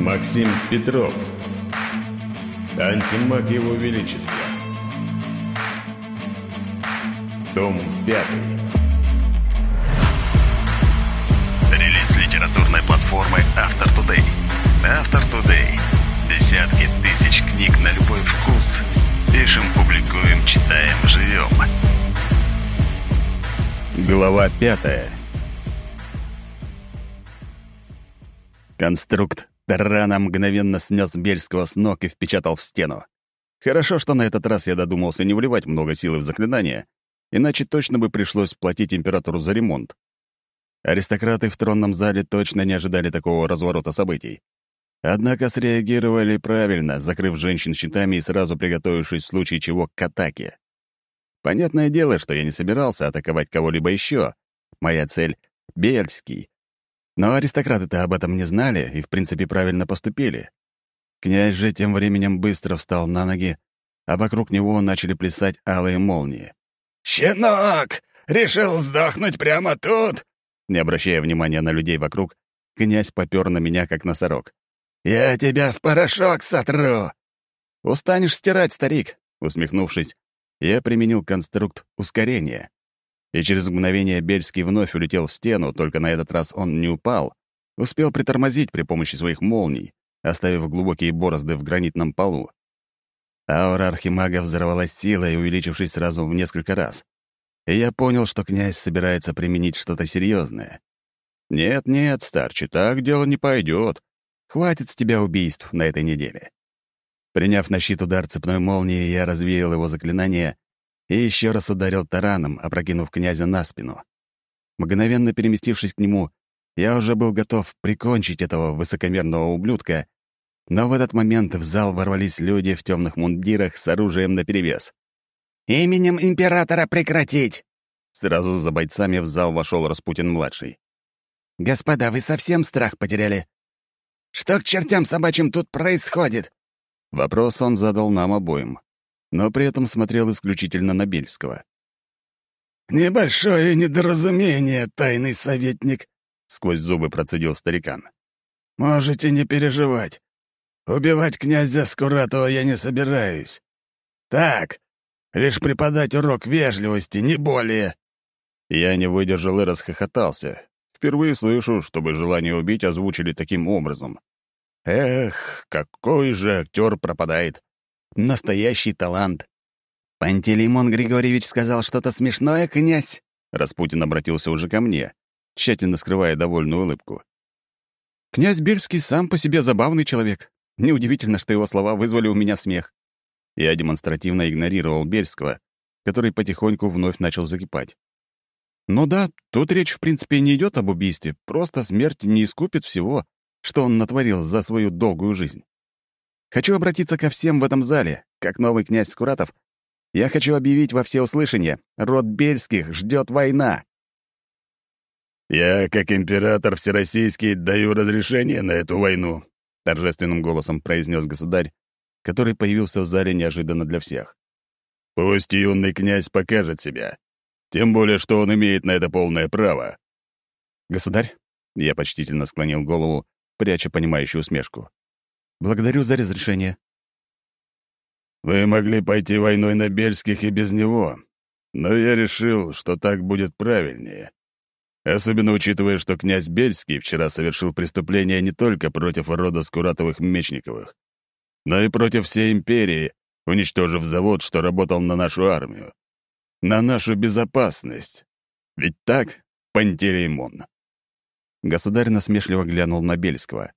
Максим Петров. Антимаг Его Величества. Том 5. Релиз литературной платформы Автор Today. Автор Today. Десятки тысяч книг на любой вкус. Пишем, публикуем, читаем, живем. Глава 5. Конструкт тарана мгновенно снес Бельского с ног и впечатал в стену. Хорошо, что на этот раз я додумался не вливать много силы в заклинание, иначе точно бы пришлось платить императору за ремонт. Аристократы в тронном зале точно не ожидали такого разворота событий. Однако среагировали правильно, закрыв женщин щитами и сразу приготовившись в случае чего к атаке. Понятное дело, что я не собирался атаковать кого-либо еще. Моя цель — Бельский, но аристократы-то об этом не знали и, в принципе, правильно поступили. Князь же тем временем быстро встал на ноги, а вокруг него начали плясать алые молнии. «Щенок! Решил сдохнуть прямо тут?» Не обращая внимания на людей вокруг, князь попер на меня, как носорог. «Я тебя в порошок сотру!» «Устанешь стирать, старик!» Усмехнувшись, я применил конструкт ускорения и через мгновение Бельский вновь улетел в стену, только на этот раз он не упал, успел притормозить при помощи своих молний, оставив глубокие борозды в гранитном полу. Аура архимага взорвалась силой, увеличившись сразу в несколько раз. И я понял, что князь собирается применить что-то серьезное. «Нет-нет, старче, так дело не пойдет. Хватит с тебя убийств на этой неделе». Приняв на щит удар цепной молнии, я развеял его заклинание и еще раз ударил тараном, опрокинув князя на спину. Мгновенно переместившись к нему, я уже был готов прикончить этого высокомерного ублюдка, но в этот момент в зал ворвались люди в темных мундирах с оружием наперевес. «Именем императора прекратить!» Сразу за бойцами в зал вошел Распутин-младший. «Господа, вы совсем страх потеряли? Что к чертям собачьим тут происходит?» Вопрос он задал нам обоим но при этом смотрел исключительно на Бельского. «Небольшое недоразумение, тайный советник», — сквозь зубы процедил старикан. «Можете не переживать. Убивать князя Скуратова я не собираюсь. Так, лишь преподать урок вежливости, не более». Я не выдержал и расхохотался. Впервые слышу, чтобы желание убить озвучили таким образом. Эх, какой же актер пропадает. Настоящий талант. «Пантелеймон Григорьевич сказал что-то смешное, князь?» Распутин обратился уже ко мне, тщательно скрывая довольную улыбку. «Князь Бельский сам по себе забавный человек. Неудивительно, что его слова вызвали у меня смех». Я демонстративно игнорировал Бельского, который потихоньку вновь начал закипать. «Ну да, тут речь в принципе не идет об убийстве, просто смерть не искупит всего, что он натворил за свою долгую жизнь. Хочу обратиться ко всем в этом зале, как новый князь Скуратов. Я хочу объявить во всеуслышание, род Бельских ждет война. «Я, как император всероссийский, даю разрешение на эту войну», — торжественным голосом произнес государь, который появился в зале неожиданно для всех. «Пусть юный князь покажет себя. Тем более, что он имеет на это полное право». «Государь?» — я почтительно склонил голову, пряча понимающую усмешку. Благодарю за разрешение. Вы могли пойти войной на Бельских и без него, но я решил, что так будет правильнее. Особенно учитывая, что князь Бельский вчера совершил преступление не только против рода Скуратовых-Мечниковых, но и против всей империи, уничтожив завод, что работал на нашу армию. На нашу безопасность. Ведь так, Пантелеймон?» Государь насмешливо глянул на Бельского.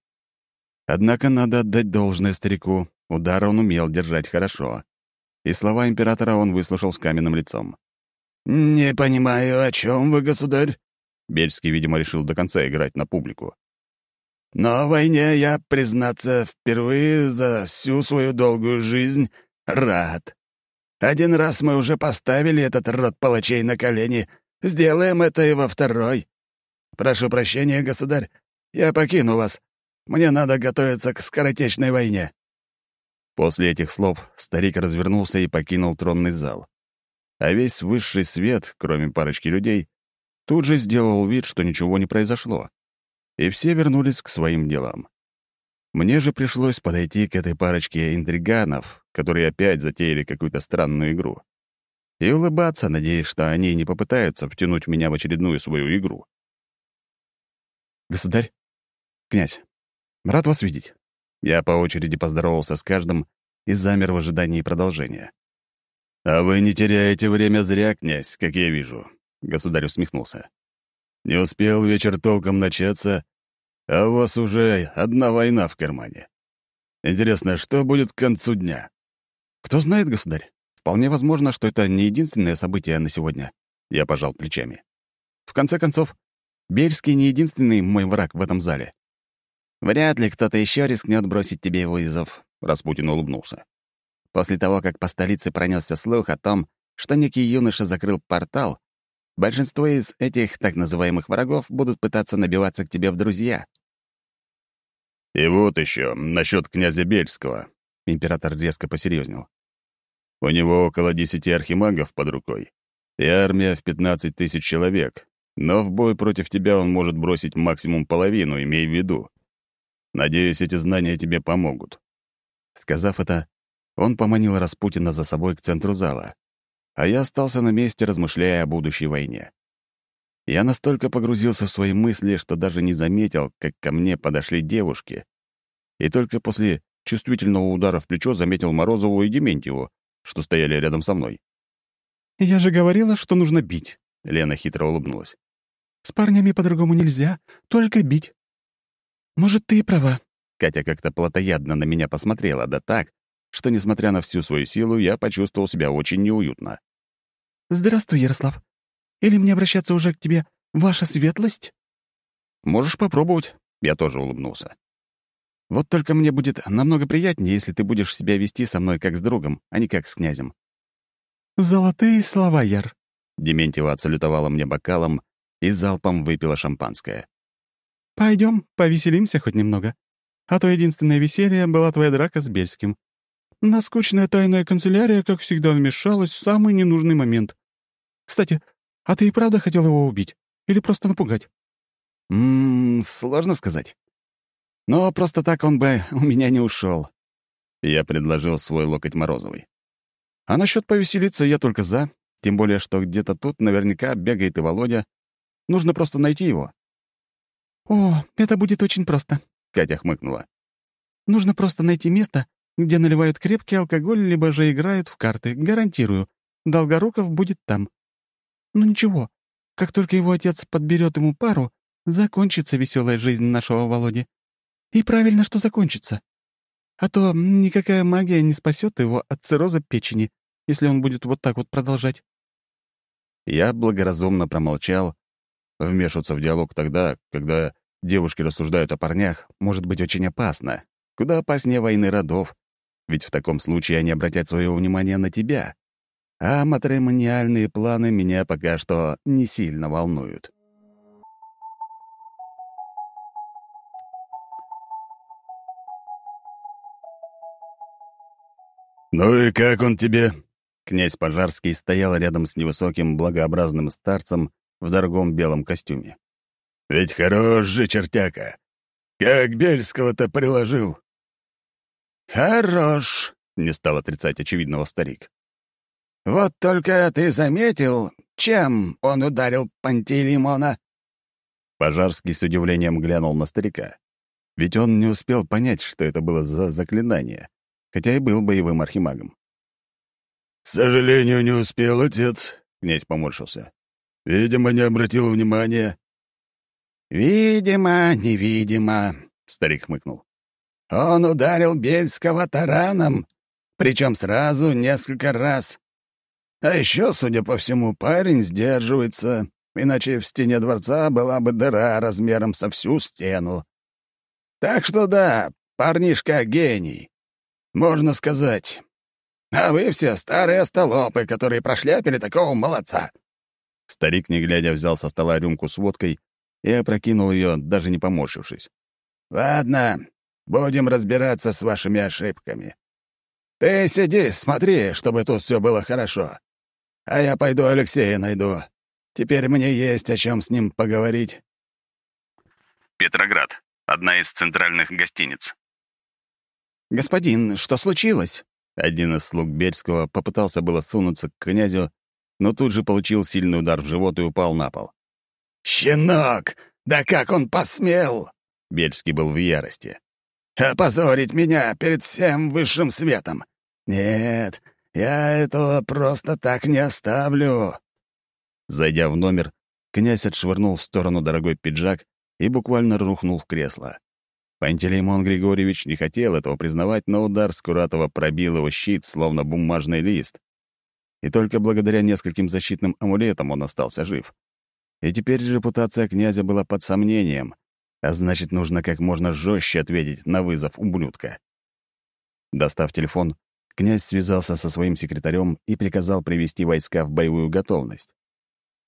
Однако надо отдать должное старику. Удар он умел держать хорошо. И слова императора он выслушал с каменным лицом. «Не понимаю, о чем вы, государь?» Бельский, видимо, решил до конца играть на публику. «Но войне я, признаться, впервые за всю свою долгую жизнь рад. Один раз мы уже поставили этот род палачей на колени. Сделаем это и во второй. Прошу прощения, государь, я покину вас. Мне надо готовиться к скоротечной войне». После этих слов старик развернулся и покинул тронный зал. А весь высший свет, кроме парочки людей, тут же сделал вид, что ничего не произошло. И все вернулись к своим делам. Мне же пришлось подойти к этой парочке интриганов, которые опять затеяли какую-то странную игру. И улыбаться, надеясь, что они не попытаются втянуть меня в очередную свою игру. «Государь, князь, рад вас видеть». Я по очереди поздоровался с каждым и замер в ожидании продолжения. «А вы не теряете время зря, князь, как я вижу», — государь усмехнулся. «Не успел вечер толком начаться, а у вас уже одна война в кармане. Интересно, что будет к концу дня?» «Кто знает, государь. Вполне возможно, что это не единственное событие на сегодня». Я пожал плечами. «В конце концов, Бельский не единственный мой враг в этом зале». «Вряд ли кто-то еще рискнет бросить тебе вызов», — Распутин улыбнулся. «После того, как по столице пронесся слух о том, что некий юноша закрыл портал, большинство из этих так называемых врагов будут пытаться набиваться к тебе в друзья». «И вот еще насчет князя Бельского», — император резко посерьезнел. «У него около десяти архимагов под рукой, и армия в пятнадцать тысяч человек, но в бой против тебя он может бросить максимум половину, имей в виду. Надеюсь, эти знания тебе помогут». Сказав это, он поманил Распутина за собой к центру зала, а я остался на месте, размышляя о будущей войне. Я настолько погрузился в свои мысли, что даже не заметил, как ко мне подошли девушки. И только после чувствительного удара в плечо заметил Морозову и Дементьеву, что стояли рядом со мной. «Я же говорила, что нужно бить», — Лена хитро улыбнулась. «С парнями по-другому нельзя, только бить». «Может, ты и права». Катя как-то плотоядно на меня посмотрела, да так, что, несмотря на всю свою силу, я почувствовал себя очень неуютно. «Здравствуй, Ярослав. Или мне обращаться уже к тебе, ваша светлость?» «Можешь попробовать», — я тоже улыбнулся. «Вот только мне будет намного приятнее, если ты будешь себя вести со мной как с другом, а не как с князем». «Золотые слова, Яр», — Дементьева отсалютовала мне бокалом и залпом выпила шампанское. Пойдем, повеселимся хоть немного. А то единственное веселье была твоя драка с Бельским. Наскучная тайная канцелярия, как всегда, вмешалась в самый ненужный момент. Кстати, а ты и правда хотел его убить? Или просто напугать? Ммм, сложно сказать. Но просто так он бы у меня не ушел. Я предложил свой локоть Морозовой. А насчет повеселиться я только за, тем более, что где-то тут наверняка бегает и Володя. Нужно просто найти его. «О, это будет очень просто», — Катя хмыкнула. «Нужно просто найти место, где наливают крепкий алкоголь, либо же играют в карты. Гарантирую, Долгоруков будет там. Ну ничего, как только его отец подберет ему пару, закончится веселая жизнь нашего Володи. И правильно, что закончится. А то никакая магия не спасет его от цирроза печени, если он будет вот так вот продолжать. Я благоразумно промолчал. Вмешиваться в диалог тогда, когда девушки рассуждают о парнях, может быть очень опасно. Куда опаснее войны родов. Ведь в таком случае они обратят свое внимание на тебя а матримониальные планы меня пока что не сильно волнуют. «Ну и как он тебе?» Князь Пожарский стоял рядом с невысоким благообразным старцем в дорогом белом костюме. «Ведь хорош же чертяка! Как Бельского-то приложил!» «Хорош!» — не стал отрицать очевидного старик. Вот только ты заметил, чем он ударил Пантелеймона?» Пожарский с удивлением глянул на старика. Ведь он не успел понять, что это было за заклинание, хотя и был боевым архимагом. «К сожалению, не успел, отец», — князь поморщился. «Видимо, не обратил внимания». «Видимо, невидимо», — старик хмыкнул. «Он ударил Бельского тараном, причем сразу несколько раз. А еще, судя по всему, парень сдерживается, иначе в стене дворца была бы дыра размером со всю стену. Так что да, парнишка гений. Можно сказать. А вы все старые остолопы, которые прошляпили такого молодца. Старик, не глядя, взял со стола рюмку с водкой и опрокинул ее, даже не поморщившись. «Ладно, будем разбираться с вашими ошибками. Ты сиди, смотри, чтобы тут все было хорошо. А я пойду Алексея найду. Теперь мне есть о чем с ним поговорить. Петроград. Одна из центральных гостиниц. «Господин, что случилось?» Один из слуг Бельского попытался было сунуться к князю, но тут же получил сильный удар в живот и упал на пол. «Щенок! Да как он посмел!» Бельский был в ярости. «Опозорить меня перед всем высшим светом! Нет, я этого просто так не оставлю!» Зайдя в номер, князь отшвырнул в сторону дорогой пиджак и буквально рухнул в кресло. Пантелеймон Григорьевич не хотел этого признавать, но удар Скуратова пробил его щит, словно бумажный лист. И только благодаря нескольким защитным амулетам он остался жив. И теперь репутация князя была под сомнением, а значит, нужно как можно жестче ответить на вызов ублюдка. Достав телефон, князь связался со своим секретарем и приказал привести войска в боевую готовность.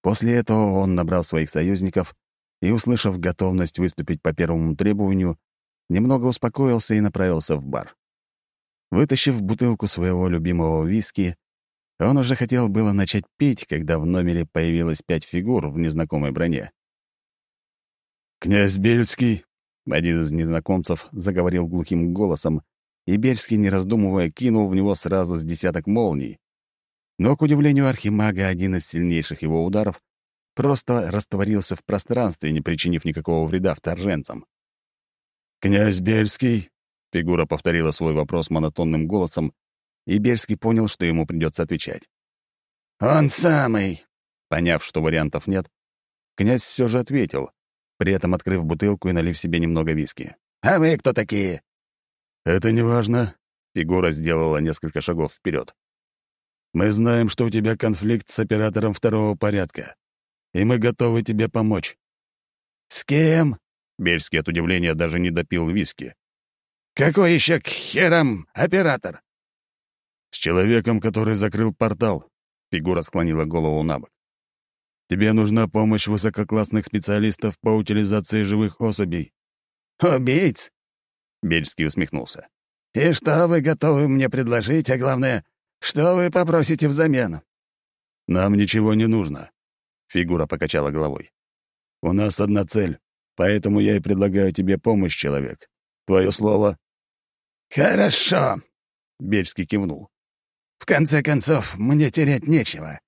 После этого он набрал своих союзников и, услышав готовность выступить по первому требованию, немного успокоился и направился в бар. Вытащив бутылку своего любимого виски, он уже хотел было начать пить, когда в номере появилось пять фигур в незнакомой броне. «Князь Бельский!» — один из незнакомцев заговорил глухим голосом, и Бельский, не раздумывая, кинул в него сразу с десяток молний. Но, к удивлению архимага, один из сильнейших его ударов просто растворился в пространстве, не причинив никакого вреда вторженцам. «Князь Бельский?» — фигура повторила свой вопрос монотонным голосом, и Бельский понял, что ему придется отвечать. «Он самый!» Поняв, что вариантов нет, князь все же ответил, при этом открыв бутылку и налив себе немного виски. «А вы кто такие?» «Это не важно», — фигура сделала несколько шагов вперед. «Мы знаем, что у тебя конфликт с оператором второго порядка, и мы готовы тебе помочь». «С кем?» Бельский от удивления даже не допил виски. «Какой еще к херам оператор?» «С человеком, который закрыл портал», — фигура склонила голову на бок. «Тебе нужна помощь высококлассных специалистов по утилизации живых особей». «Убийц?» — Бельский усмехнулся. «И что вы готовы мне предложить, а главное, что вы попросите взамен?» «Нам ничего не нужно», — фигура покачала головой. «У нас одна цель Поэтому я и предлагаю тебе помощь, человек. Твое слово?» «Хорошо», — Бельский кивнул. «В конце концов, мне терять нечего.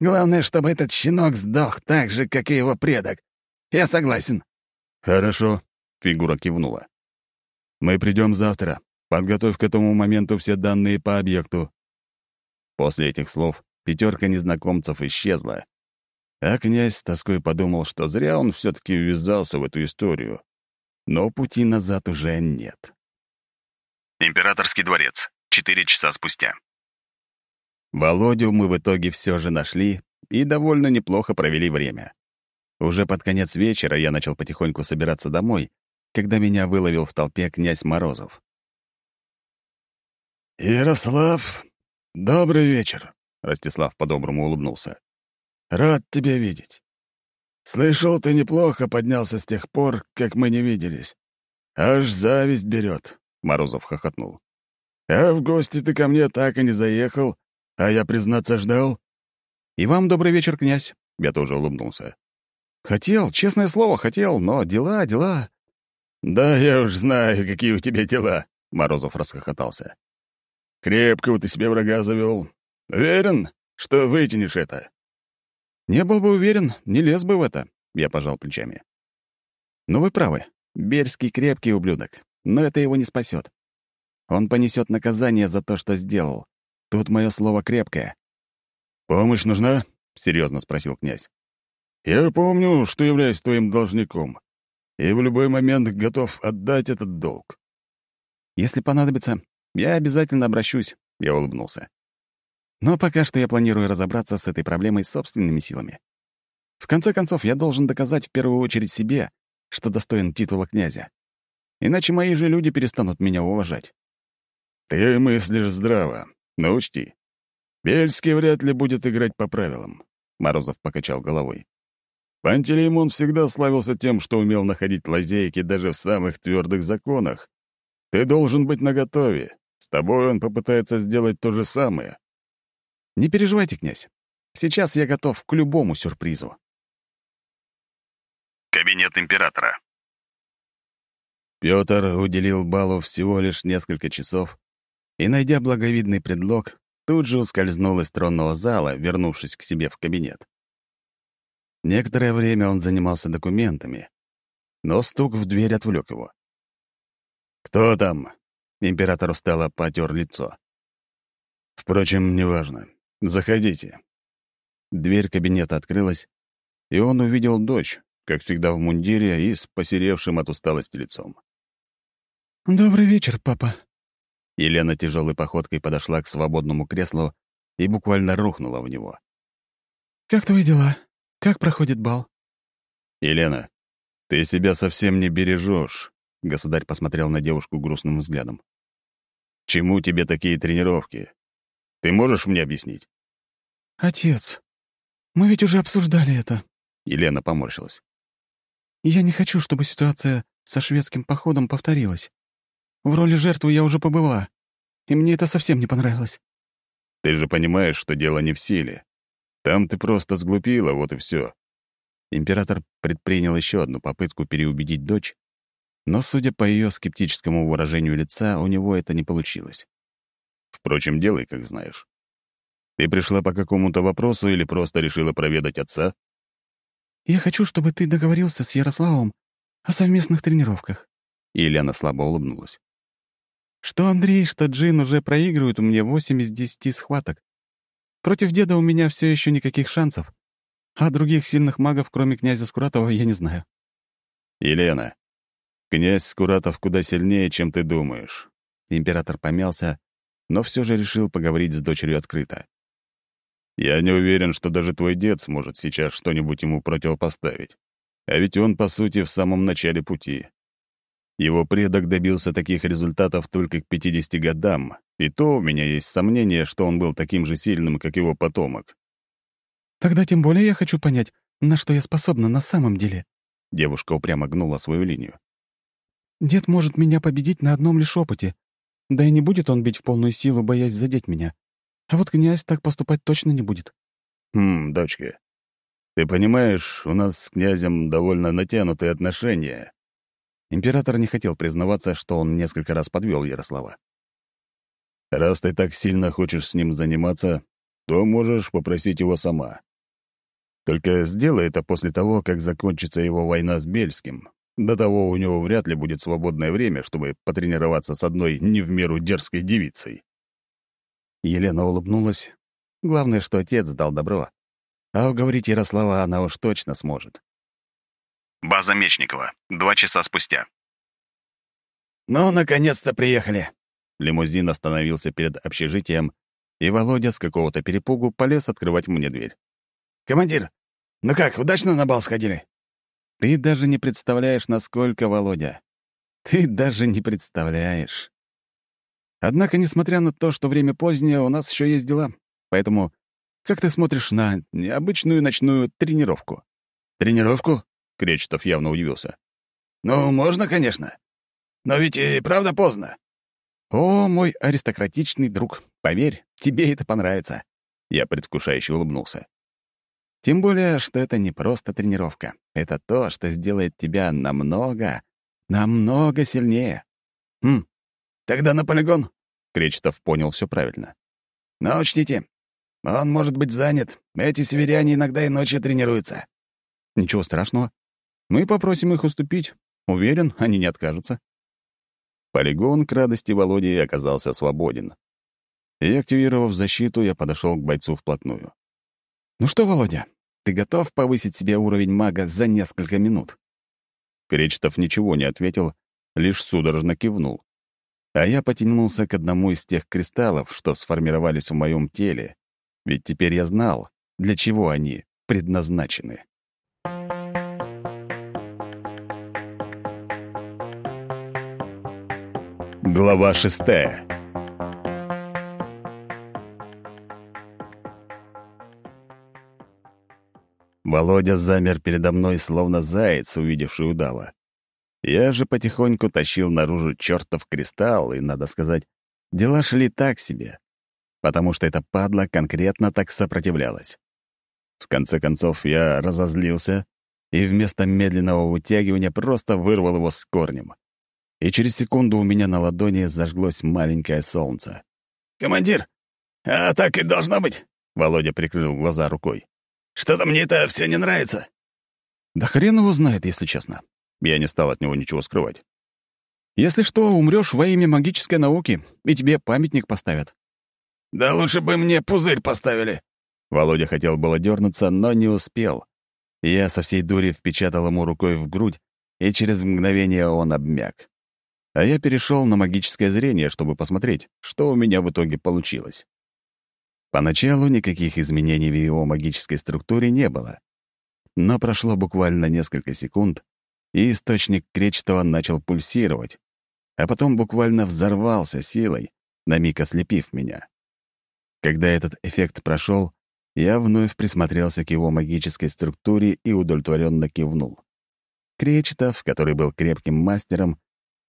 Главное, чтобы этот щенок сдох так же, как и его предок. Я согласен». «Хорошо», — фигура кивнула. «Мы придем завтра. Подготовь к этому моменту все данные по объекту». После этих слов пятерка незнакомцев исчезла, а князь с тоской подумал, что зря он все таки ввязался в эту историю. Но пути назад уже нет. Императорский дворец. Четыре часа спустя. Володю мы в итоге все же нашли и довольно неплохо провели время. Уже под конец вечера я начал потихоньку собираться домой, когда меня выловил в толпе князь Морозов. «Ярослав, добрый вечер», — Ростислав по-доброму улыбнулся. Рад тебя видеть. Слышал, ты неплохо поднялся с тех пор, как мы не виделись. Аж зависть берет. Морозов хохотнул. А в гости ты ко мне так и не заехал, а я, признаться, ждал. И вам добрый вечер, князь. Я тоже улыбнулся. Хотел, честное слово, хотел, но дела, дела. Да я уж знаю, какие у тебя дела. Морозов расхохотался. Крепкого ты себе врага завел. Уверен, что вытянешь это. «Не был бы уверен, не лез бы в это», — я пожал плечами. «Но вы правы. Берский крепкий ублюдок, но это его не спасет. Он понесет наказание за то, что сделал. Тут мое слово крепкое». «Помощь нужна?» — серьезно спросил князь. «Я помню, что являюсь твоим должником, и в любой момент готов отдать этот долг». «Если понадобится, я обязательно обращусь», — я улыбнулся. Но пока что я планирую разобраться с этой проблемой собственными силами. В конце концов, я должен доказать в первую очередь себе, что достоин титула князя. Иначе мои же люди перестанут меня уважать. Ты мыслишь здраво, но учти. Бельский вряд ли будет играть по правилам. Морозов покачал головой. Пантелеймон всегда славился тем, что умел находить лазейки даже в самых твердых законах. Ты должен быть наготове. С тобой он попытается сделать то же самое. Не переживайте, князь. Сейчас я готов к любому сюрпризу. Кабинет императора. Пётр уделил балу всего лишь несколько часов и, найдя благовидный предлог, тут же ускользнул из тронного зала, вернувшись к себе в кабинет. Некоторое время он занимался документами, но стук в дверь отвлек его. «Кто там?» — император устало потер лицо. «Впрочем, неважно. Заходите». Дверь кабинета открылась, и он увидел дочь, как всегда в мундире и с посеревшим от усталости лицом. «Добрый вечер, папа». Елена тяжелой походкой подошла к свободному креслу и буквально рухнула в него. «Как твои дела? Как проходит бал?» «Елена, ты себя совсем не бережешь», — государь посмотрел на девушку грустным взглядом. «Чему тебе такие тренировки? Ты можешь мне объяснить?» «Отец, мы ведь уже обсуждали это». Елена поморщилась. «Я не хочу, чтобы ситуация со шведским походом повторилась. В роли жертвы я уже побыла, и мне это совсем не понравилось». «Ты же понимаешь, что дело не в силе. Там ты просто сглупила, вот и все. Император предпринял еще одну попытку переубедить дочь, но, судя по ее скептическому выражению лица, у него это не получилось. Впрочем, делай, как знаешь. Ты пришла по какому-то вопросу или просто решила проведать отца? Я хочу, чтобы ты договорился с Ярославом о совместных тренировках. Елена слабо улыбнулась. Что Андрей, что Джин уже проигрывают мне 8 из 10 схваток. Против деда у меня все еще никаких шансов. А других сильных магов, кроме князя Скуратова, я не знаю. Елена, князь Скуратов куда сильнее, чем ты думаешь. Император помялся, но все же решил поговорить с дочерью открыто. Я не уверен, что даже твой дед сможет сейчас что-нибудь ему противопоставить. А ведь он, по сути, в самом начале пути. Его предок добился таких результатов только к 50 годам, и то у меня есть сомнение, что он был таким же сильным, как его потомок. Тогда тем более я хочу понять, на что я способна на самом деле. Девушка упрямо гнула свою линию. Дед может меня победить на одном лишь опыте. Да и не будет он бить в полную силу, боясь задеть меня. А вот князь так поступать точно не будет. Хм, дочка, ты понимаешь, у нас с князем довольно натянутые отношения. Император не хотел признаваться, что он несколько раз подвел Ярослава. Раз ты так сильно хочешь с ним заниматься, то можешь попросить его сама. Только сделай это после того, как закончится его война с Бельским. До того у него вряд ли будет свободное время, чтобы потренироваться с одной не в меру дерзкой девицей». Елена улыбнулась. Главное, что отец дал добро. А уговорить Ярослава она уж точно сможет. База Мечникова. Два часа спустя. «Ну, наконец-то приехали!» Лимузин остановился перед общежитием, и Володя с какого-то перепугу полез открывать мне дверь. «Командир, ну как, удачно на бал сходили?» «Ты даже не представляешь, насколько, Володя. Ты даже не представляешь. Однако, несмотря на то, что время позднее, у нас еще есть дела. Поэтому как ты смотришь на необычную ночную тренировку?» «Тренировку?» — Кречетов явно удивился. «Ну, можно, конечно. Но ведь и правда поздно». «О, мой аристократичный друг, поверь, тебе это понравится». Я предвкушающе улыбнулся. Тем более, что это не просто тренировка. Это то, что сделает тебя намного, намного сильнее. Хм, тогда на полигон. Кречетов понял все правильно. Но учтите, он может быть занят. Эти северяне иногда и ночью тренируются. Ничего страшного. Мы попросим их уступить. Уверен, они не откажутся. Полигон к радости Володи оказался свободен. И, активировав защиту, я подошел к бойцу вплотную. «Ну что, Володя, ты готов повысить себе уровень мага за несколько минут?» Кречетов ничего не ответил, лишь судорожно кивнул. А я потянулся к одному из тех кристаллов, что сформировались в моем теле, ведь теперь я знал, для чего они предназначены. Глава шестая Володя замер передо мной, словно заяц, увидевший удава. Я же потихоньку тащил наружу чертов кристалл, и, надо сказать, дела шли так себе, потому что эта падла конкретно так сопротивлялась. В конце концов, я разозлился и вместо медленного вытягивания просто вырвал его с корнем. И через секунду у меня на ладони зажглось маленькое солнце. «Командир, а так и должно быть!» — Володя прикрыл глаза рукой. «Что-то мне это все не нравится!» «Да хрен его знает, если честно». Я не стал от него ничего скрывать. «Если что, умрёшь во имя магической науки, и тебе памятник поставят». «Да лучше бы мне пузырь поставили!» Володя хотел было дернуться, но не успел. Я со всей дури впечатал ему рукой в грудь, и через мгновение он обмяк а я перешел на магическое зрение, чтобы посмотреть, что у меня в итоге получилось. Поначалу никаких изменений в его магической структуре не было. Но прошло буквально несколько секунд, и источник Кречетова начал пульсировать, а потом буквально взорвался силой, на миг ослепив меня. Когда этот эффект прошел, я вновь присмотрелся к его магической структуре и удовлетворенно кивнул. Кречетов, который был крепким мастером,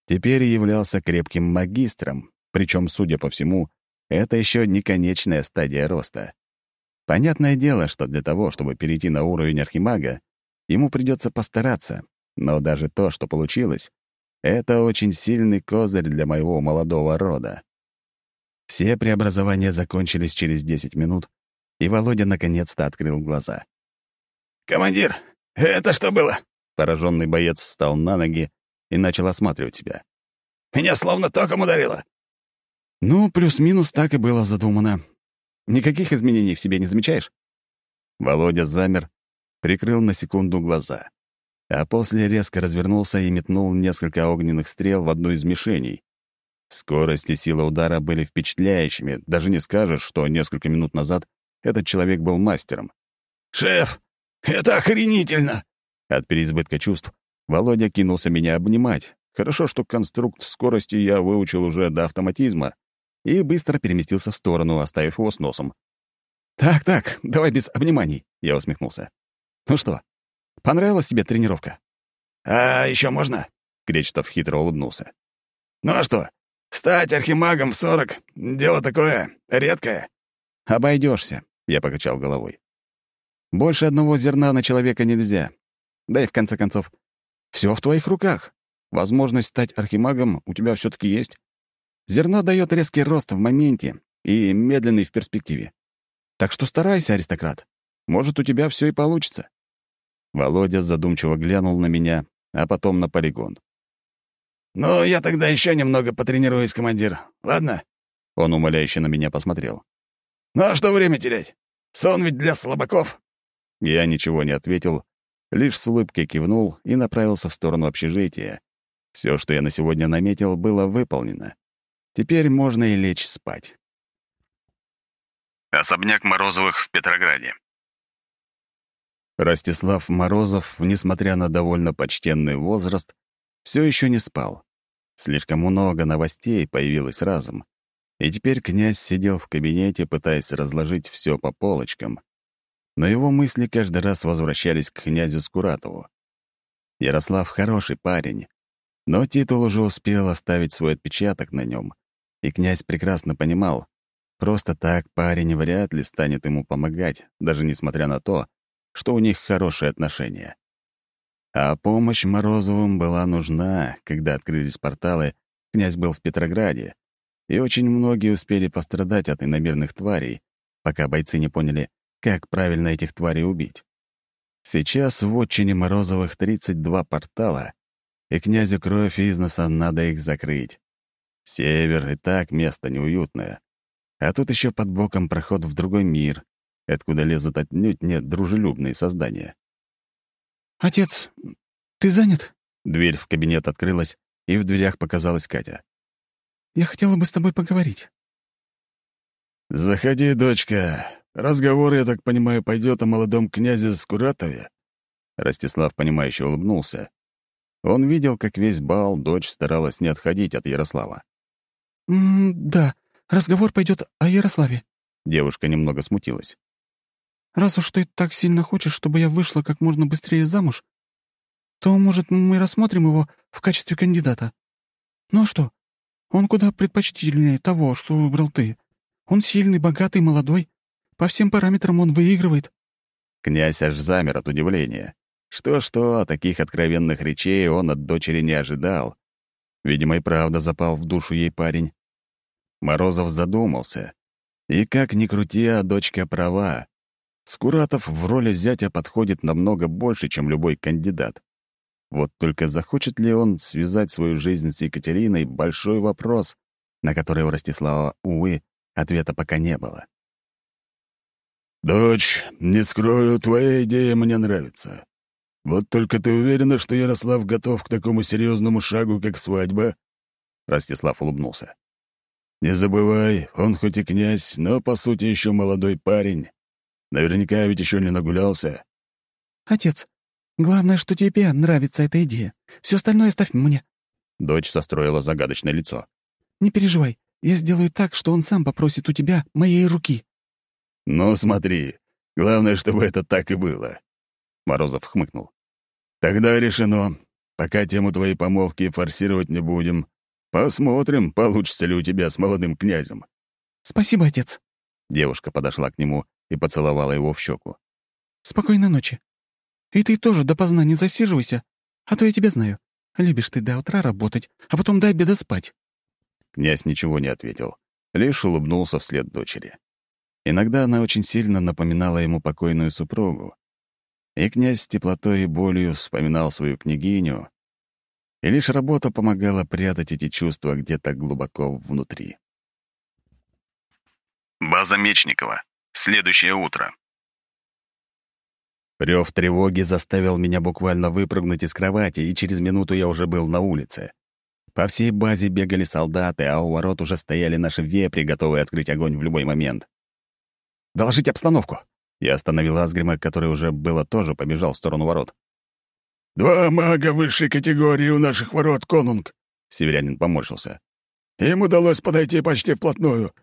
теперь являлся крепким магистром, причем, судя по всему, это еще не конечная стадия роста. Понятное дело, что для того, чтобы перейти на уровень архимага, ему придется постараться, но даже то, что получилось, это очень сильный козырь для моего молодого рода. Все преобразования закончились через 10 минут, и Володя наконец-то открыл глаза. «Командир, это что было?» Пораженный боец встал на ноги и начал осматривать себя. «Меня словно током ударило». «Ну, плюс-минус так и было задумано. Никаких изменений в себе не замечаешь?» Володя замер, прикрыл на секунду глаза, а после резко развернулся и метнул несколько огненных стрел в одну из мишеней. Скорость и сила удара были впечатляющими, даже не скажешь, что несколько минут назад этот человек был мастером. «Шеф, это охренительно!» От переизбытка чувств Володя кинулся меня обнимать. Хорошо, что конструкт скорости я выучил уже до автоматизма и быстро переместился в сторону, оставив его с носом. «Так-так, давай без обниманий», — я усмехнулся. «Ну что, понравилась тебе тренировка?» «А еще можно?» — Кречетов хитро улыбнулся. «Ну а что, стать архимагом в сорок — дело такое редкое». Обойдешься, я покачал головой. «Больше одного зерна на человека нельзя. Да и в конце концов, все в твоих руках. Возможность стать архимагом у тебя все таки есть. Зерно дает резкий рост в моменте и медленный в перспективе. Так что старайся, аристократ. Может, у тебя все и получится». Володя задумчиво глянул на меня, а потом на полигон. «Ну, я тогда еще немного потренируюсь, командир. Ладно?» Он умоляюще на меня посмотрел. «Ну а что время терять? Сон ведь для слабаков». Я ничего не ответил, лишь с улыбкой кивнул и направился в сторону общежития. Все, что я на сегодня наметил, было выполнено. Теперь можно и лечь спать. Особняк Морозовых в Петрограде. Ростислав Морозов, несмотря на довольно почтенный возраст, все еще не спал. Слишком много новостей появилось разом. И теперь князь сидел в кабинете, пытаясь разложить все по полочкам но его мысли каждый раз возвращались к князю Скуратову. Ярослав хороший парень, но титул уже успел оставить свой отпечаток на нем, и князь прекрасно понимал, просто так парень вряд ли станет ему помогать, даже несмотря на то, что у них хорошие отношения. А помощь Морозовым была нужна, когда открылись порталы, князь был в Петрограде, и очень многие успели пострадать от иномерных тварей, пока бойцы не поняли, как правильно этих тварей убить. Сейчас в отчине Морозовых 32 портала, и князю кровь из носа надо их закрыть. Север и так место неуютное. А тут еще под боком проход в другой мир, откуда лезут отнюдь не дружелюбные создания. «Отец, ты занят?» Дверь в кабинет открылась, и в дверях показалась Катя. «Я хотела бы с тобой поговорить». «Заходи, дочка. Разговор, я так понимаю, пойдет о молодом князе Скуратове?» Ростислав, понимающе улыбнулся. Он видел, как весь бал дочь старалась не отходить от Ярослава. «М «Да, разговор пойдет о Ярославе». Девушка немного смутилась. «Раз уж ты так сильно хочешь, чтобы я вышла как можно быстрее замуж, то, может, мы рассмотрим его в качестве кандидата. Ну а что? Он куда предпочтительнее того, что выбрал ты. Он сильный, богатый, молодой. По всем параметрам он выигрывает». Князь аж замер от удивления. Что-что, таких откровенных речей он от дочери не ожидал. Видимо, и правда запал в душу ей парень. Морозов задумался. И как ни крути, а дочка права. Скуратов в роли зятя подходит намного больше, чем любой кандидат. Вот только захочет ли он связать свою жизнь с Екатериной — большой вопрос, на который у Ростислава, увы, ответа пока не было. «Дочь, не скрою, твоя идея мне нравится. Вот только ты уверена, что Ярослав готов к такому серьезному шагу, как свадьба?» Ростислав улыбнулся. «Не забывай, он хоть и князь, но, по сути, еще молодой парень. Наверняка ведь еще не нагулялся». «Отец, главное, что тебе нравится эта идея. Все остальное оставь мне». Дочь состроила загадочное лицо. «Не переживай, я сделаю так, что он сам попросит у тебя моей руки». «Ну, смотри, главное, чтобы это так и было». Морозов хмыкнул. «Тогда решено. Пока тему твоей помолвки форсировать не будем. Посмотрим, получится ли у тебя с молодым князем». «Спасибо, отец». Девушка подошла к нему и поцеловала его в щеку. «Спокойной ночи. И ты тоже допоздна не засиживайся, а то я тебя знаю. Любишь ты до утра работать, а потом до обеда спать». Князь ничего не ответил, лишь улыбнулся вслед дочери. Иногда она очень сильно напоминала ему покойную супругу. И князь с теплотой и болью вспоминал свою княгиню, и лишь работа помогала прятать эти чувства где-то глубоко внутри. База Мечникова. Следующее утро. Рев тревоги заставил меня буквально выпрыгнуть из кровати, и через минуту я уже был на улице. По всей базе бегали солдаты, а у ворот уже стояли наши вепри, готовые открыть огонь в любой момент. «Доложить обстановку!» Я остановил Асгрима, который уже было тоже побежал в сторону ворот. «Два мага высшей категории у наших ворот, конунг!» Северянин поморщился. «Им удалось подойти почти вплотную.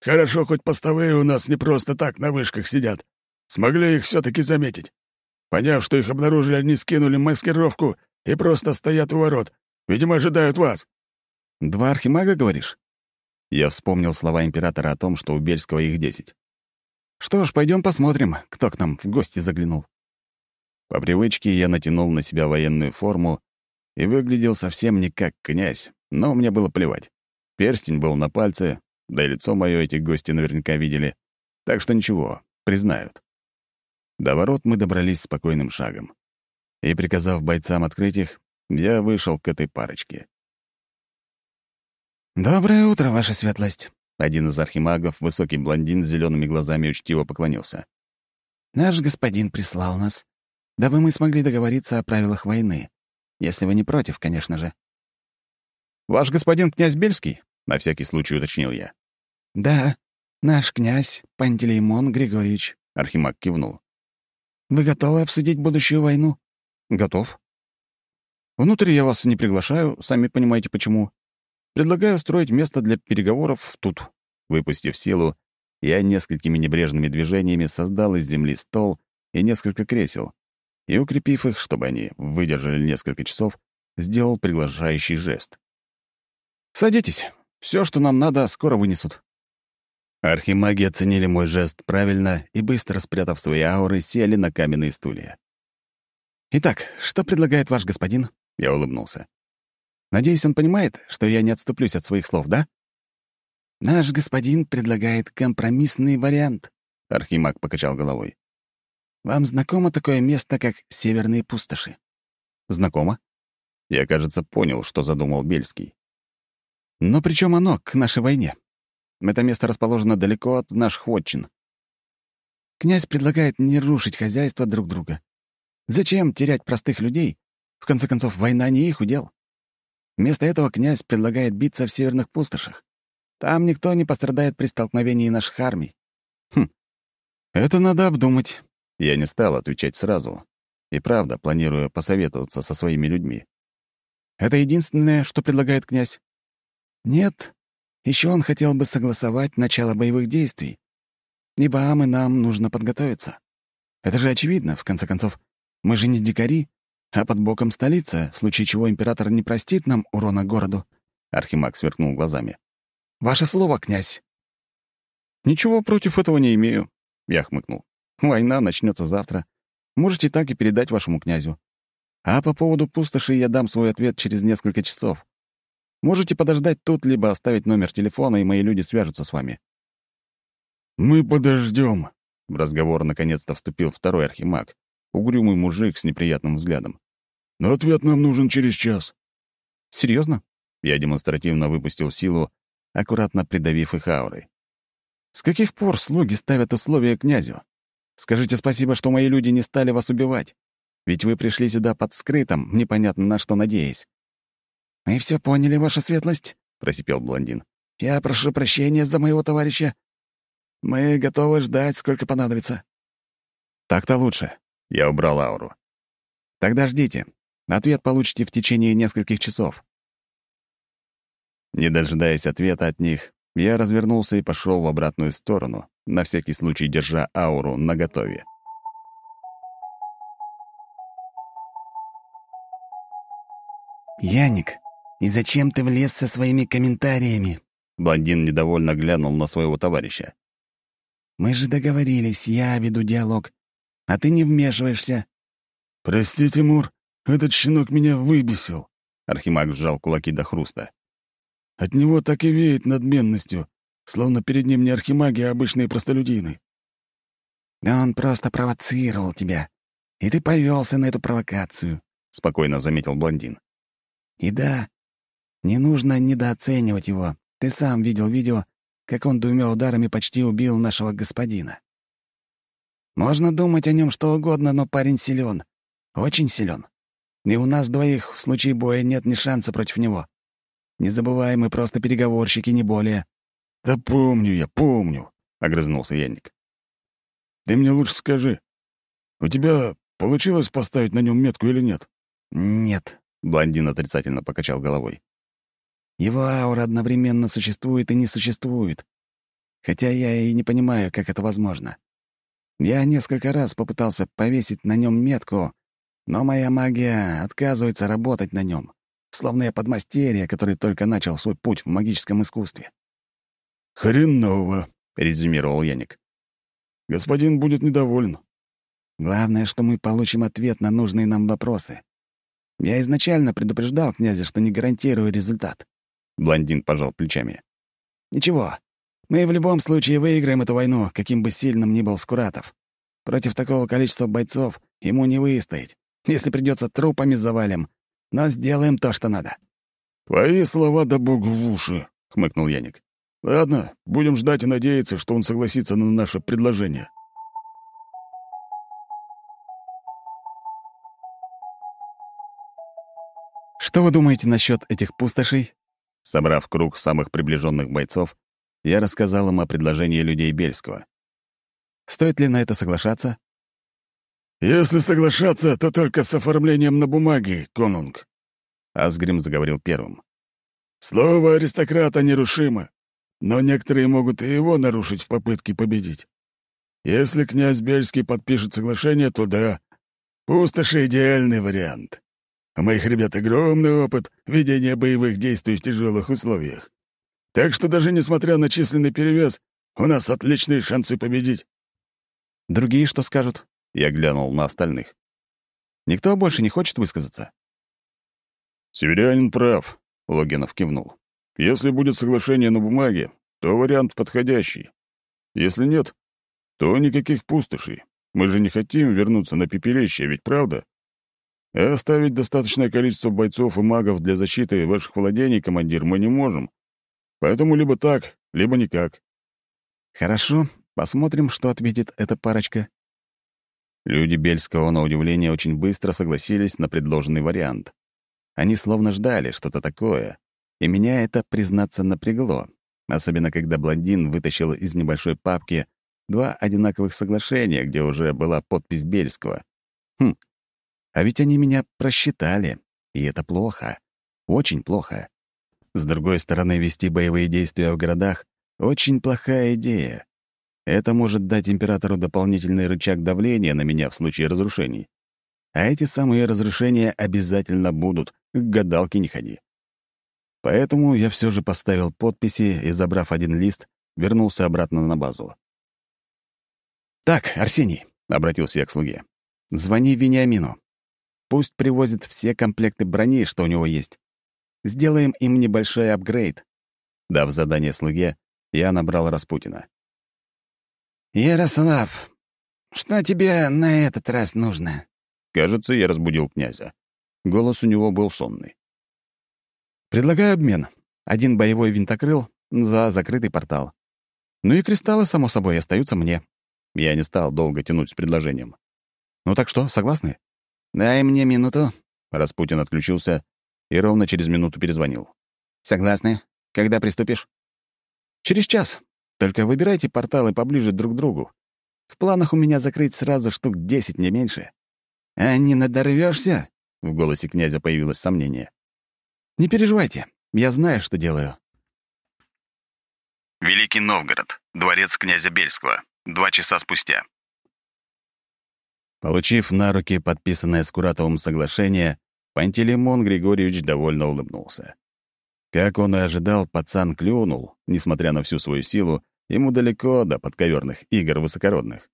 Хорошо, хоть постовые у нас не просто так на вышках сидят. Смогли их все таки заметить. Поняв, что их обнаружили, они скинули маскировку и просто стоят у ворот. Видимо, ожидают вас». «Два архимага, говоришь?» Я вспомнил слова императора о том, что у Бельского их десять. Что ж, пойдем посмотрим, кто к нам в гости заглянул. По привычке я натянул на себя военную форму и выглядел совсем не как князь, но мне было плевать. Перстень был на пальце, да и лицо мое эти гости наверняка видели, так что ничего, признают. До ворот мы добрались спокойным шагом. И, приказав бойцам открыть их, я вышел к этой парочке. «Доброе утро, ваша светлость», один из архимагов, высокий блондин с зелеными глазами, учтиво поклонился. «Наш господин прислал нас, дабы мы смогли договориться о правилах войны. Если вы не против, конечно же». «Ваш господин князь Бельский?» — на всякий случай уточнил я. «Да, наш князь Пантелеймон Григорьевич», — Архимаг кивнул. «Вы готовы обсудить будущую войну?» «Готов». «Внутрь я вас не приглашаю, сами понимаете, почему. Предлагаю устроить место для переговоров тут. Выпустив силу, я несколькими небрежными движениями создал из земли стол и несколько кресел, и, укрепив их, чтобы они выдержали несколько часов, сделал приглашающий жест. «Садитесь. Все, что нам надо, скоро вынесут». Архимаги оценили мой жест правильно и, быстро спрятав свои ауры, сели на каменные стулья. «Итак, что предлагает ваш господин?» — я улыбнулся. Надеюсь, он понимает, что я не отступлюсь от своих слов, да?» «Наш господин предлагает компромиссный вариант», — Архимаг покачал головой. «Вам знакомо такое место, как Северные пустоши?» «Знакомо?» Я, кажется, понял, что задумал Бельский. «Но при чем оно к нашей войне? Это место расположено далеко от наших вотчин». «Князь предлагает не рушить хозяйство друг друга. Зачем терять простых людей? В конце концов, война не их удел. Вместо этого князь предлагает биться в северных пустошах. Там никто не пострадает при столкновении наших армий. Хм, это надо обдумать. Я не стал отвечать сразу. И правда, планирую посоветоваться со своими людьми. Это единственное, что предлагает князь? Нет. Еще он хотел бы согласовать начало боевых действий. И вам, и нам нужно подготовиться. Это же очевидно, в конце концов. Мы же не дикари. А под боком столица, в случае чего император не простит нам урона городу. Архимаг сверкнул глазами. «Ваше слово, князь!» «Ничего против этого не имею», — я хмыкнул. «Война начнется завтра. Можете так и передать вашему князю. А по поводу пустоши я дам свой ответ через несколько часов. Можете подождать тут, либо оставить номер телефона, и мои люди свяжутся с вами». «Мы подождем», — в разговор наконец-то вступил второй архимаг, угрюмый мужик с неприятным взглядом. «Но ответ нам нужен через час». «Серьезно?» — я демонстративно выпустил силу, аккуратно придавив их аурой. «С каких пор слуги ставят условия князю? Скажите спасибо, что мои люди не стали вас убивать. Ведь вы пришли сюда под скрытым, непонятно на что надеясь. «Мы все поняли, ваша светлость», — просипел блондин. «Я прошу прощения за моего товарища. Мы готовы ждать, сколько понадобится». «Так-то лучше», — я убрал ауру. «Тогда ждите. Ответ получите в течение нескольких часов». Не дожидаясь ответа от них, я развернулся и пошел в обратную сторону, на всякий случай держа ауру наготове. «Яник, «И зачем ты влез со своими комментариями?» Блондин недовольно глянул на своего товарища. «Мы же договорились, я веду диалог, а ты не вмешиваешься». «Прости, Тимур, этот щенок меня выбесил», — Архимаг сжал кулаки до хруста. «От него так и веет надменностью, словно перед ним не архимаги, а обычные простолюдины». «Да он просто провоцировал тебя, и ты повелся на эту провокацию», — спокойно заметил блондин. «И да, не нужно недооценивать его. Ты сам видел видео, как он двумя ударами почти убил нашего господина. Можно думать о нем что угодно, но парень силен, Очень силен. И у нас двоих в случае боя нет ни шанса против него. Не забывай, мы просто переговорщики, не более». «Да помню я, помню», — огрызнулся Янник. «Ты мне лучше скажи, у тебя получилось поставить на нем метку или нет?» «Нет», — блондин отрицательно покачал головой. Его аура одновременно существует и не существует. Хотя я и не понимаю, как это возможно. Я несколько раз попытался повесить на нем метку, но моя магия отказывается работать на нем, словно я подмастерье, который только начал свой путь в магическом искусстве. «Хреново», — резюмировал Яник. «Господин будет недоволен». «Главное, что мы получим ответ на нужные нам вопросы. Я изначально предупреждал князя, что не гарантирую результат. Блондин пожал плечами. «Ничего. Мы в любом случае выиграем эту войну, каким бы сильным ни был Скуратов. Против такого количества бойцов ему не выстоять. Если придется трупами завалим, но сделаем то, что надо». «Твои слова да богу в уши», — хмыкнул Яник. «Ладно, будем ждать и надеяться, что он согласится на наше предложение». «Что вы думаете насчет этих пустошей?» Собрав круг самых приближенных бойцов, я рассказал им о предложении людей Бельского. Стоит ли на это соглашаться? «Если соглашаться, то только с оформлением на бумаге, конунг», — Асгрим заговорил первым. «Слово аристократа нерушимо, но некоторые могут и его нарушить в попытке победить. Если князь Бельский подпишет соглашение, то да, пустоши — идеальный вариант. У моих ребят огромный опыт ведения боевых действий в тяжелых условиях. Так что даже несмотря на численный перевес, у нас отличные шансы победить. Другие что скажут? Я глянул на остальных. Никто больше не хочет высказаться? Северянин прав, Логинов кивнул. Если будет соглашение на бумаге, то вариант подходящий. Если нет, то никаких пустошей. Мы же не хотим вернуться на пепелище, ведь правда? И оставить достаточное количество бойцов и магов для защиты ваших владений, командир, мы не можем. Поэтому либо так, либо никак». «Хорошо, посмотрим, что ответит эта парочка». Люди Бельского, на удивление, очень быстро согласились на предложенный вариант. Они словно ждали что-то такое, и меня это, признаться, напрягло, особенно когда блондин вытащил из небольшой папки два одинаковых соглашения, где уже была подпись Бельского. Хм, а ведь они меня просчитали, и это плохо. Очень плохо. С другой стороны, вести боевые действия в городах — очень плохая идея. Это может дать императору дополнительный рычаг давления на меня в случае разрушений. А эти самые разрушения обязательно будут, к гадалке не ходи. Поэтому я все же поставил подписи и, забрав один лист, вернулся обратно на базу. «Так, Арсений», — обратился я к слуге, — «звони Вениамину. Пусть привозит все комплекты брони, что у него есть. Сделаем им небольшой апгрейд. Дав задание слуге, я набрал Распутина. «Ярослав, что тебе на этот раз нужно?» Кажется, я разбудил князя. Голос у него был сонный. «Предлагаю обмен. Один боевой винтокрыл за закрытый портал. Ну и кристаллы, само собой, остаются мне». Я не стал долго тянуть с предложением. «Ну так что, согласны?» «Дай мне минуту». Распутин отключился и ровно через минуту перезвонил. «Согласны. Когда приступишь?» «Через час. Только выбирайте порталы поближе друг к другу. В планах у меня закрыть сразу штук десять, не меньше». «А не надорвешься? В голосе князя появилось сомнение. «Не переживайте. Я знаю, что делаю». Великий Новгород. Дворец князя Бельского. Два часа спустя. Получив на руки подписанное с Куратовым соглашение, Пантелеймон Григорьевич довольно улыбнулся. Как он и ожидал, пацан клюнул, несмотря на всю свою силу, ему далеко до подковерных игр высокородных.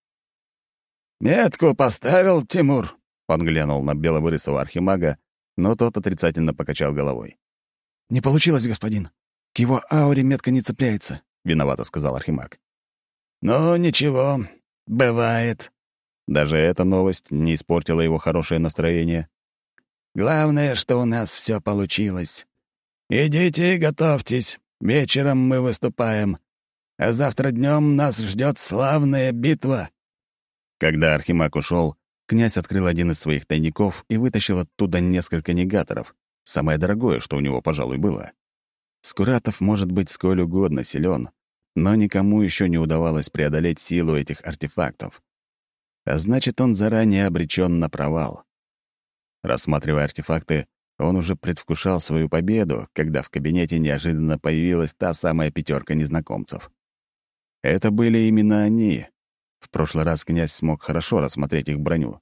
«Метку поставил, Тимур?» Он глянул на белобрысого архимага, но тот отрицательно покачал головой. «Не получилось, господин. К его ауре метка не цепляется», — виновато сказал архимаг. «Ну, ничего, бывает». Даже эта новость не испортила его хорошее настроение. «Главное, что у нас все получилось. Идите и готовьтесь. Вечером мы выступаем. А завтра днем нас ждет славная битва». Когда Архимаг ушел, князь открыл один из своих тайников и вытащил оттуда несколько негаторов, самое дорогое, что у него, пожалуй, было. Скуратов может быть сколь угодно силен, но никому еще не удавалось преодолеть силу этих артефактов. А значит, он заранее обречен на провал. Рассматривая артефакты, он уже предвкушал свою победу, когда в кабинете неожиданно появилась та самая пятерка незнакомцев. Это были именно они. В прошлый раз князь смог хорошо рассмотреть их броню.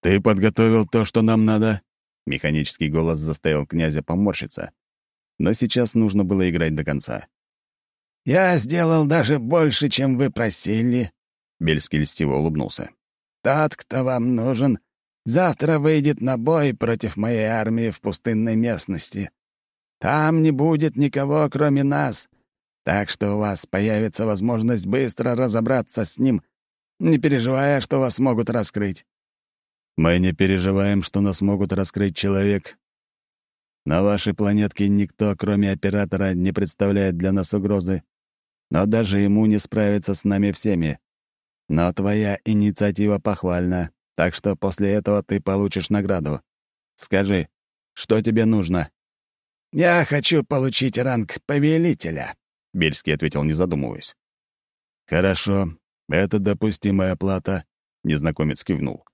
«Ты подготовил то, что нам надо?» Механический голос заставил князя поморщиться. Но сейчас нужно было играть до конца. «Я сделал даже больше, чем вы просили», — Бельский льстиво улыбнулся. «Тот, кто вам нужен, завтра выйдет на бой против моей армии в пустынной местности. Там не будет никого, кроме нас, так что у вас появится возможность быстро разобраться с ним, не переживая, что вас могут раскрыть. Мы не переживаем, что нас могут раскрыть человек. На вашей планетке никто, кроме оператора, не представляет для нас угрозы. Но даже ему не справиться с нами всеми. Но твоя инициатива похвальна, так что после этого ты получишь награду. Скажи, что тебе нужно?» «Я хочу получить ранг повелителя», — Бельский ответил, не задумываясь. «Хорошо, это допустимая плата», — незнакомец кивнул.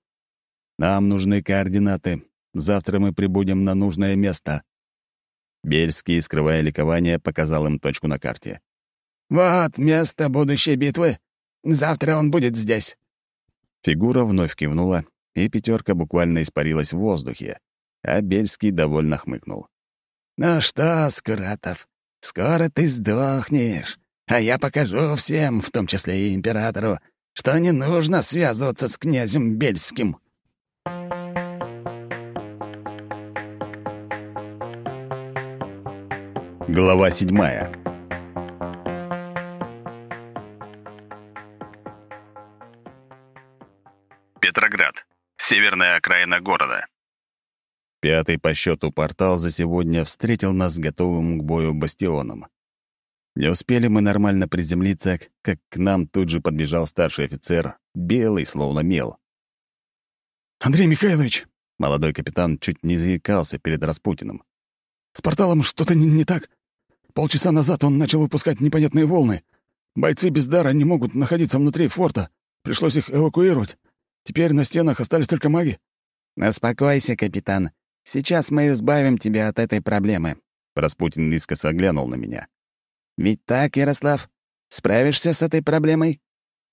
«Нам нужны координаты. Завтра мы прибудем на нужное место». Бельский, скрывая ликование, показал им точку на карте. «Вот место будущей битвы. Завтра он будет здесь». Фигура вновь кивнула, и пятерка буквально испарилась в воздухе, а Бельский довольно хмыкнул. «Ну что, Скуратов, скоро ты сдохнешь, а я покажу всем, в том числе и императору, что не нужно связываться с князем Бельским». Глава седьмая. Петроград. Северная окраина города. Пятый по счету портал за сегодня встретил нас готовым к бою бастионом. Не успели мы нормально приземлиться, как к нам тут же подбежал старший офицер, белый, словно мел. «Андрей Михайлович!» — молодой капитан чуть не заикался перед Распутиным. «С порталом что-то не, не так. Полчаса назад он начал выпускать непонятные волны. Бойцы без дара не могут находиться внутри форта. Пришлось их эвакуировать. Теперь на стенах остались только маги». «Успокойся, капитан. Сейчас мы избавим тебя от этой проблемы». Распутин искоса глянул на меня. «Ведь так, Ярослав? Справишься с этой проблемой?»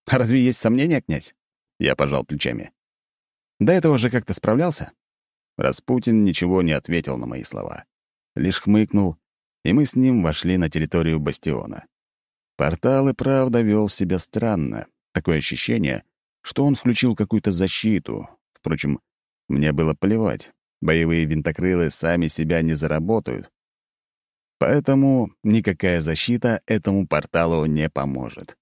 «Разве есть сомнения, князь?» Я пожал плечами. «До этого же как-то справлялся?» Распутин ничего не ответил на мои слова. Лишь хмыкнул, и мы с ним вошли на территорию бастиона. Портал и правда вел себя странно. Такое ощущение, что он включил какую-то защиту. Впрочем, мне было плевать. Боевые винтокрылы сами себя не заработают. Поэтому никакая защита этому порталу не поможет.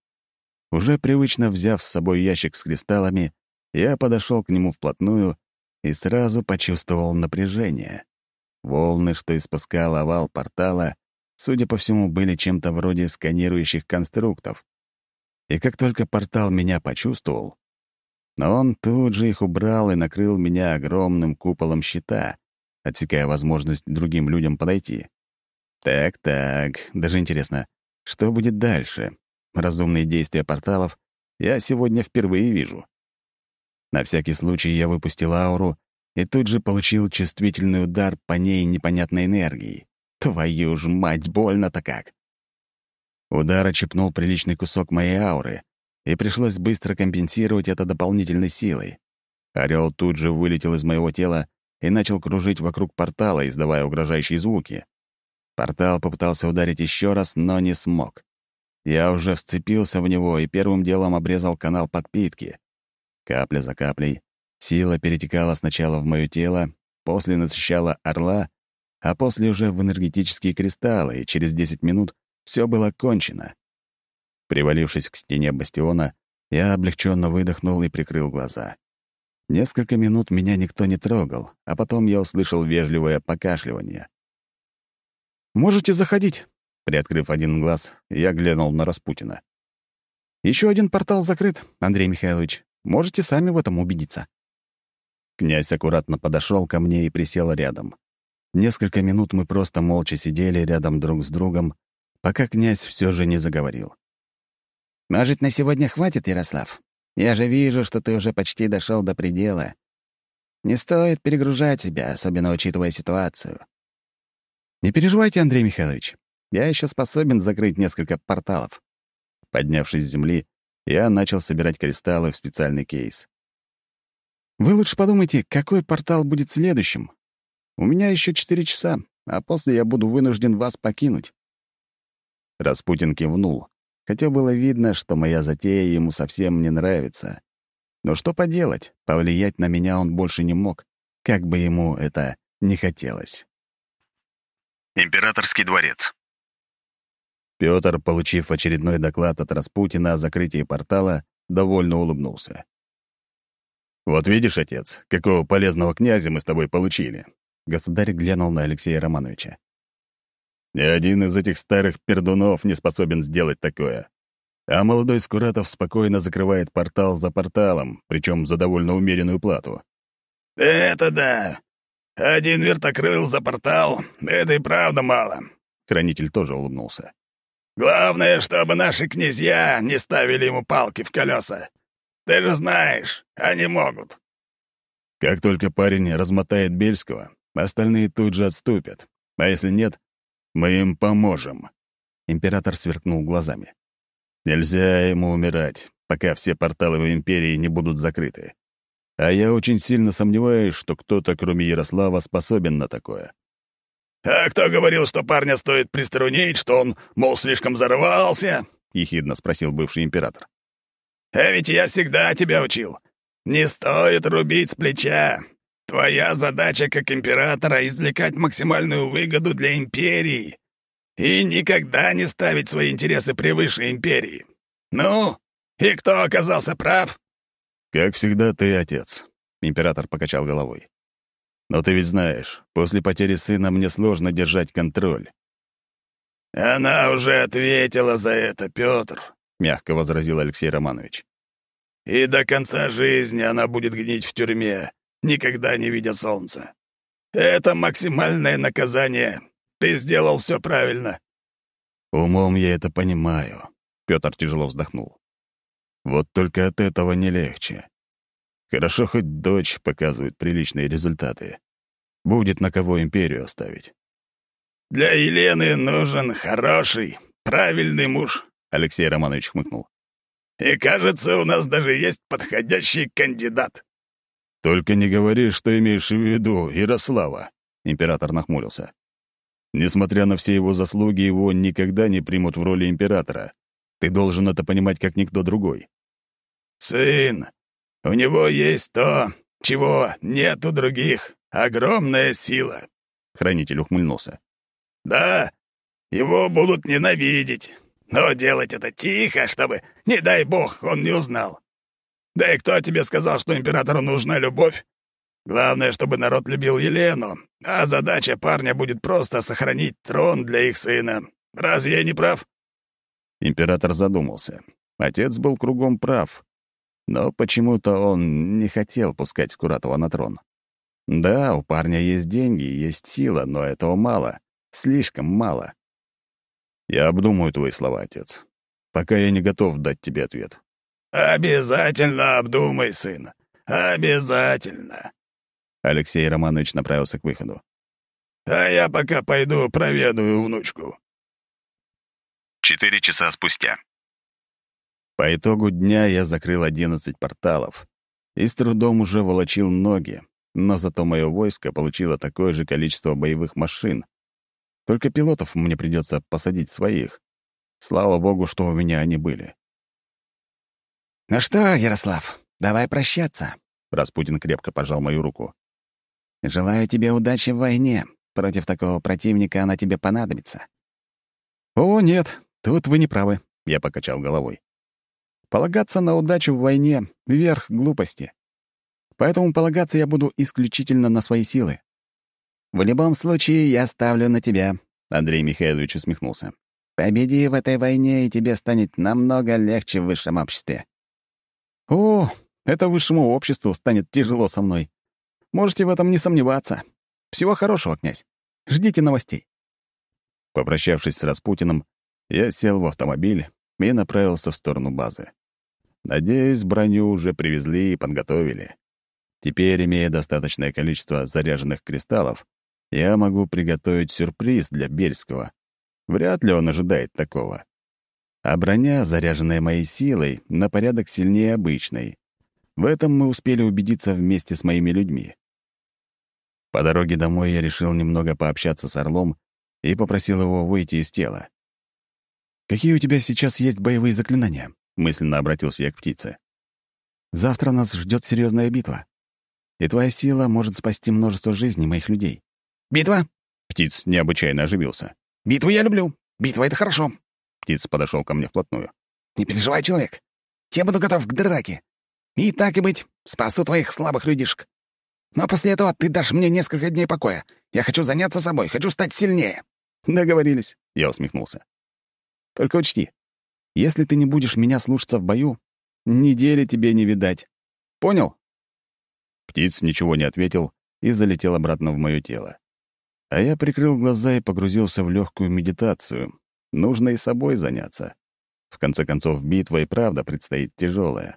Уже привычно взяв с собой ящик с кристаллами, я подошел к нему вплотную и сразу почувствовал напряжение. Волны, что испускал овал портала, судя по всему, были чем-то вроде сканирующих конструктов. И как только портал меня почувствовал, он тут же их убрал и накрыл меня огромным куполом щита, отсекая возможность другим людям подойти. Так-так, даже интересно, что будет дальше? Разумные действия порталов я сегодня впервые вижу. На всякий случай я выпустил ауру и тут же получил чувствительный удар по ней непонятной энергией. Твою ж мать, больно-то как! Удар очепнул приличный кусок моей ауры, и пришлось быстро компенсировать это дополнительной силой. Орел тут же вылетел из моего тела и начал кружить вокруг портала, издавая угрожающие звуки. Портал попытался ударить еще раз, но не смог. Я уже вцепился в него и первым делом обрезал канал подпитки. Капля за каплей сила перетекала сначала в мое тело, после насыщала орла, а после уже в энергетические кристаллы, и через 10 минут все было кончено. Привалившись к стене бастиона, я облегченно выдохнул и прикрыл глаза. Несколько минут меня никто не трогал, а потом я услышал вежливое покашливание. «Можете заходить», Приоткрыв один глаз, я глянул на Распутина. Еще один портал закрыт, Андрей Михайлович. Можете сами в этом убедиться». Князь аккуратно подошел ко мне и присел рядом. Несколько минут мы просто молча сидели рядом друг с другом, пока князь все же не заговорил. «Может, на сегодня хватит, Ярослав? Я же вижу, что ты уже почти дошел до предела. Не стоит перегружать себя, особенно учитывая ситуацию». «Не переживайте, Андрей Михайлович. Я еще способен закрыть несколько порталов. Поднявшись с земли, я начал собирать кристаллы в специальный кейс. Вы лучше подумайте, какой портал будет следующим. У меня еще четыре часа, а после я буду вынужден вас покинуть. Распутин кивнул, хотя было видно, что моя затея ему совсем не нравится. Но что поделать, повлиять на меня он больше не мог, как бы ему это не хотелось. Императорский дворец. Пётр, получив очередной доклад от Распутина о закрытии портала, довольно улыбнулся. «Вот видишь, отец, какого полезного князя мы с тобой получили?» Государь глянул на Алексея Романовича. «Ни один из этих старых пердунов не способен сделать такое. А молодой Скуратов спокойно закрывает портал за порталом, причем за довольно умеренную плату». «Это да. Один вертокрыл за портал — это и правда мало». Хранитель тоже улыбнулся. Главное, чтобы наши князья не ставили ему палки в колеса. Ты же знаешь, они могут. Как только парень размотает Бельского, остальные тут же отступят. А если нет, мы им поможем. Император сверкнул глазами. Нельзя ему умирать, пока все порталы в Империи не будут закрыты. А я очень сильно сомневаюсь, что кто-то, кроме Ярослава, способен на такое. «А кто говорил, что парня стоит приструнить, что он, мол, слишком взорвался?» — ехидно спросил бывший император. «А ведь я всегда тебя учил. Не стоит рубить с плеча. Твоя задача как императора — извлекать максимальную выгоду для империи и никогда не ставить свои интересы превыше империи. Ну, и кто оказался прав?» «Как всегда, ты отец», — император покачал головой. Но ты ведь знаешь, после потери сына мне сложно держать контроль». «Она уже ответила за это, Петр», — мягко возразил Алексей Романович. «И до конца жизни она будет гнить в тюрьме, никогда не видя солнца. Это максимальное наказание. Ты сделал все правильно». «Умом я это понимаю», — Петр тяжело вздохнул. «Вот только от этого не легче. Хорошо, хоть дочь показывает приличные результаты. Будет на кого империю оставить. «Для Елены нужен хороший, правильный муж», — Алексей Романович хмыкнул. «И кажется, у нас даже есть подходящий кандидат». «Только не говори, что имеешь в виду Ярослава», — император нахмурился. «Несмотря на все его заслуги, его никогда не примут в роли императора. Ты должен это понимать, как никто другой». «Сын, у него есть то, чего нет у других», огромная сила», — хранитель ухмыльнулся. «Да, его будут ненавидеть, но делать это тихо, чтобы, не дай бог, он не узнал. Да и кто тебе сказал, что императору нужна любовь? Главное, чтобы народ любил Елену, а задача парня будет просто сохранить трон для их сына. Разве я не прав?» Император задумался. Отец был кругом прав. Но почему-то он не хотел пускать Скуратова на трон. Да, у парня есть деньги, есть сила, но этого мало. Слишком мало. Я обдумаю твои слова, отец. Пока я не готов дать тебе ответ. «Обязательно обдумай, сын. Обязательно!» Алексей Романович направился к выходу. «А я пока пойду проведаю внучку». Четыре часа спустя. По итогу дня я закрыл 11 порталов и с трудом уже волочил ноги, но зато мое войско получило такое же количество боевых машин. Только пилотов мне придется посадить своих. Слава богу, что у меня они были. «Ну что, Ярослав, давай прощаться», — Распутин крепко пожал мою руку. «Желаю тебе удачи в войне. Против такого противника она тебе понадобится». «О, нет, тут вы не правы», — я покачал головой. «Полагаться на удачу в войне — верх глупости. Поэтому полагаться я буду исключительно на свои силы». «В любом случае, я ставлю на тебя», — Андрей Михайлович усмехнулся. «Победи в этой войне, и тебе станет намного легче в высшем обществе». «О, это высшему обществу станет тяжело со мной. Можете в этом не сомневаться. Всего хорошего, князь. Ждите новостей». Попрощавшись с Распутиным, я сел в автомобиль и направился в сторону базы. Надеюсь, броню уже привезли и подготовили. Теперь, имея достаточное количество заряженных кристаллов, я могу приготовить сюрприз для Бельского. Вряд ли он ожидает такого. А броня, заряженная моей силой, на порядок сильнее обычной. В этом мы успели убедиться вместе с моими людьми. По дороге домой я решил немного пообщаться с Орлом и попросил его выйти из тела. «Какие у тебя сейчас есть боевые заклинания?» — мысленно обратился я к птице. «Завтра нас ждет серьезная битва, и твоя сила может спасти множество жизней моих людей». «Битва?» — птиц необычайно оживился. «Битву я люблю. Битва — это хорошо. Птиц подошел ко мне вплотную. «Не переживай, человек. Я буду готов к драке. И так и быть, спасу твоих слабых людишек. Но после этого ты дашь мне несколько дней покоя. Я хочу заняться собой, хочу стать сильнее». «Договорились», — я усмехнулся. «Только учти, если ты не будешь меня слушаться в бою, недели тебе не видать. Понял?» Птиц ничего не ответил и залетел обратно в мое тело. А я прикрыл глаза и погрузился в легкую медитацию, Нужно и собой заняться. В конце концов, битва и правда предстоит тяжелая.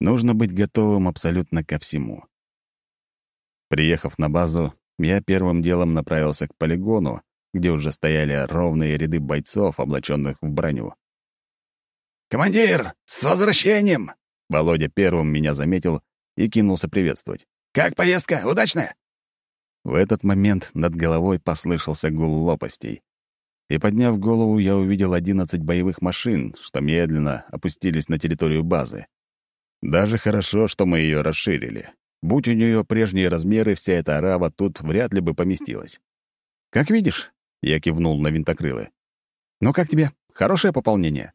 Нужно быть готовым абсолютно ко всему. Приехав на базу, я первым делом направился к полигону, где уже стояли ровные ряды бойцов, облаченных в броню. «Командир, с возвращением!» Володя первым меня заметил и кинулся приветствовать. «Как поездка? Удачная?» В этот момент над головой послышался гул лопастей и, подняв голову, я увидел 11 боевых машин, что медленно опустились на территорию базы. Даже хорошо, что мы ее расширили. Будь у нее прежние размеры, вся эта арава тут вряд ли бы поместилась. «Как видишь», — я кивнул на винтокрылы. «Ну как тебе? Хорошее пополнение?»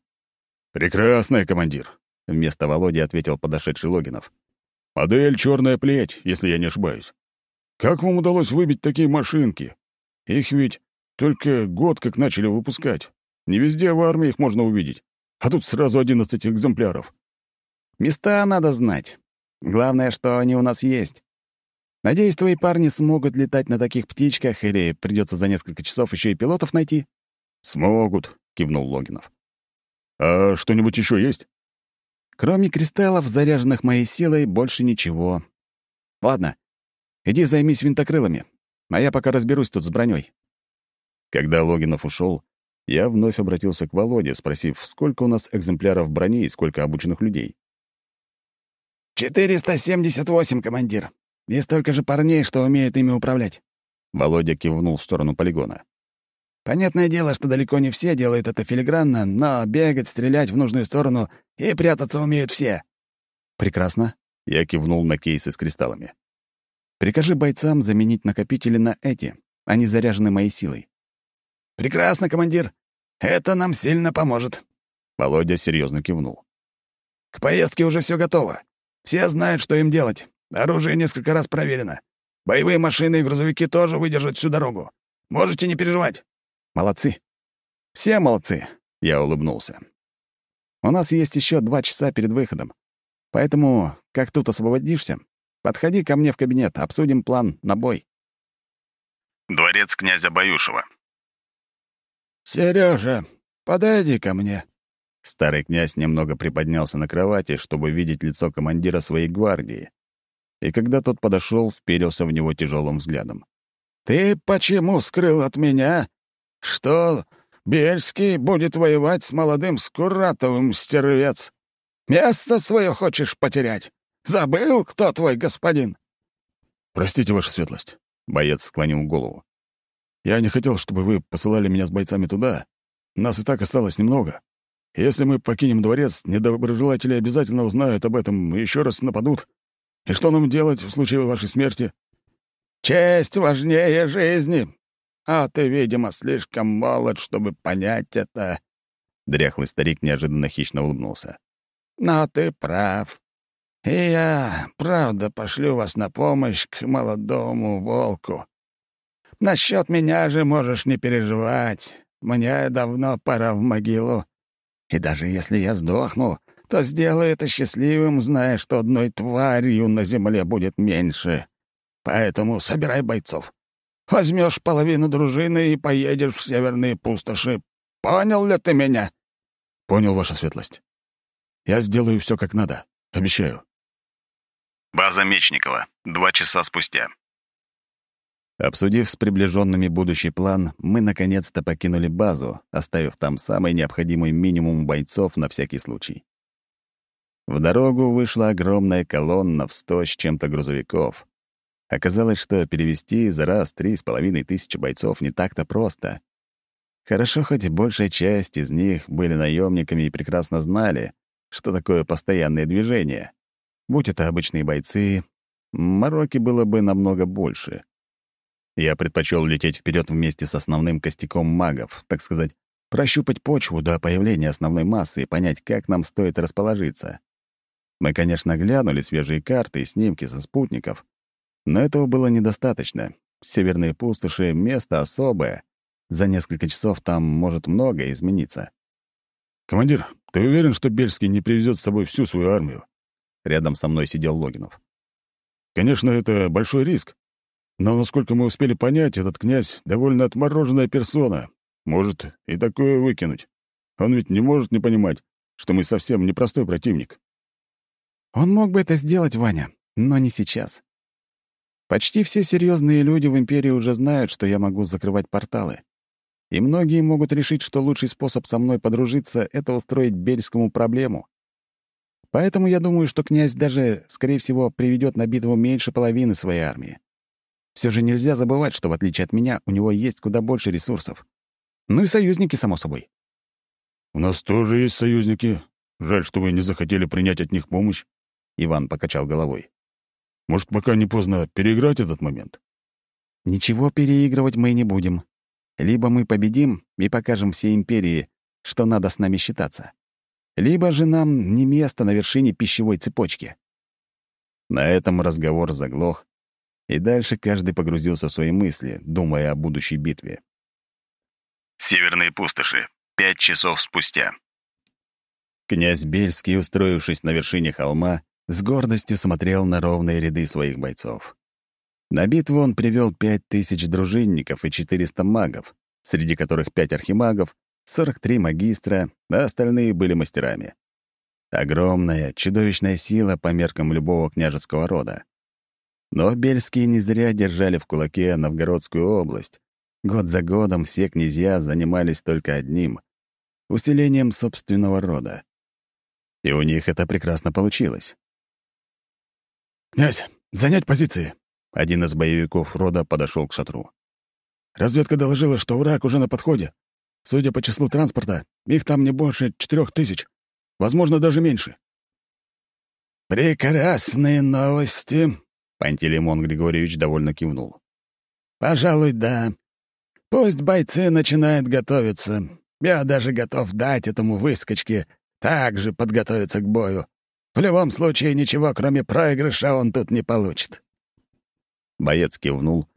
«Прекрасное, командир», — вместо Володи ответил подошедший Логинов. «Модель «Черная плеть», если я не ошибаюсь. Как вам удалось выбить такие машинки? Их ведь только год как начали выпускать. Не везде в армии их можно увидеть. А тут сразу 11 экземпляров. Места надо знать. Главное, что они у нас есть. Надеюсь, твои парни смогут летать на таких птичках или придется за несколько часов еще и пилотов найти? Смогут, кивнул Логинов. А что-нибудь еще есть? Кроме кристаллов, заряженных моей силой, больше ничего. Ладно, иди займись винтокрылами, а я пока разберусь тут с броней. Когда Логинов ушел, я вновь обратился к Володе, спросив, сколько у нас экземпляров брони и сколько обученных людей. «478, командир. И столько же парней, что умеют ими управлять». Володя кивнул в сторону полигона. «Понятное дело, что далеко не все делают это филигранно, но бегать, стрелять в нужную сторону и прятаться умеют все». «Прекрасно», — я кивнул на кейсы с кристаллами. Прикажи бойцам заменить накопители на эти. Они заряжены моей силой». «Прекрасно, командир. Это нам сильно поможет». Володя серьезно кивнул. «К поездке уже все готово. Все знают, что им делать. Оружие несколько раз проверено. Боевые машины и грузовики тоже выдержат всю дорогу. Можете не переживать». «Молодцы. Все молодцы», — я улыбнулся. «У нас есть еще два часа перед выходом. Поэтому, как тут освободишься, подходи ко мне в кабинет, обсудим план на бой». Дворец князя Баюшева. Сережа, подойди ко мне». Старый князь немного приподнялся на кровати, чтобы видеть лицо командира своей гвардии. И когда тот подошел, вперился в него тяжелым взглядом. «Ты почему скрыл от меня, что Бельский будет воевать с молодым Скуратовым, стервец? Место свое хочешь потерять? Забыл, кто твой господин?» «Простите, ваша светлость», — боец склонил голову. «Я не хотел, чтобы вы посылали меня с бойцами туда. Нас и так осталось немного. Если мы покинем дворец, недоброжелатели обязательно узнают об этом и еще раз нападут. И что нам делать в случае вашей смерти?» «Честь важнее жизни. А ты, видимо, слишком молод, чтобы понять это». Дряхлый старик неожиданно хищно улыбнулся. «Но ты прав. И я, правда, пошлю вас на помощь к молодому волку. Насчет меня же можешь не переживать. Мне давно пора в могилу. И даже если я сдохну, то сделаю это счастливым, зная, что одной тварью на земле будет меньше. Поэтому собирай бойцов. Возьмешь половину дружины и поедешь в северные пустоши. Понял ли ты меня?» «Понял, ваша светлость. Я сделаю все как надо. Обещаю». База Мечникова. Два часа спустя. Обсудив с приближенными будущий план, мы наконец-то покинули базу, оставив там самый необходимый минимум бойцов на всякий случай. В дорогу вышла огромная колонна в сто с чем-то грузовиков. Оказалось, что перевести за раз три с половиной тысячи бойцов не так-то просто. Хорошо, хоть большая часть из них были наемниками и прекрасно знали, что такое постоянное движение. Будь это обычные бойцы, мороки было бы намного больше. Я предпочел лететь вперед вместе с основным костяком магов, так сказать, прощупать почву до появления основной массы и понять, как нам стоит расположиться. Мы, конечно, глянули свежие карты и снимки со спутников, но этого было недостаточно. Северные пустоши — место особое. За несколько часов там может многое измениться. «Командир, ты уверен, что Бельский не привезет с собой всю свою армию?» Рядом со мной сидел Логинов. «Конечно, это большой риск, но, насколько мы успели понять, этот князь — довольно отмороженная персона. Может и такое выкинуть. Он ведь не может не понимать, что мы совсем непростой противник. Он мог бы это сделать, Ваня, но не сейчас. Почти все серьезные люди в Империи уже знают, что я могу закрывать порталы. И многие могут решить, что лучший способ со мной подружиться — это устроить Бельскому проблему. Поэтому я думаю, что князь даже, скорее всего, приведет на битву меньше половины своей армии. Все же нельзя забывать, что, в отличие от меня, у него есть куда больше ресурсов. Ну и союзники, само собой. «У нас тоже есть союзники. Жаль, что вы не захотели принять от них помощь», — Иван покачал головой. «Может, пока не поздно переиграть этот момент?» «Ничего переигрывать мы не будем. Либо мы победим и покажем всей империи, что надо с нами считаться. Либо же нам не место на вершине пищевой цепочки». На этом разговор заглох, и дальше каждый погрузился в свои мысли, думая о будущей битве. Северные пустоши. Пять часов спустя. Князь Бельский, устроившись на вершине холма, с гордостью смотрел на ровные ряды своих бойцов. На битву он привел пять тысяч дружинников и 400 магов, среди которых пять архимагов, 43 магистра, а остальные были мастерами. Огромная, чудовищная сила по меркам любого княжеского рода. Но Бельские не зря держали в кулаке Новгородскую область. Год за годом все князья занимались только одним — усилением собственного рода. И у них это прекрасно получилось. «Князь, занять позиции!» Один из боевиков рода подошел к шатру. «Разведка доложила, что враг уже на подходе. Судя по числу транспорта, их там не больше четырех тысяч. Возможно, даже меньше». «Прекрасные новости!» Пантелеймон Григорьевич довольно кивнул. «Пожалуй, да. Пусть бойцы начинают готовиться. Я даже готов дать этому выскочке также подготовиться к бою. В любом случае, ничего, кроме проигрыша, он тут не получит». Боец кивнул,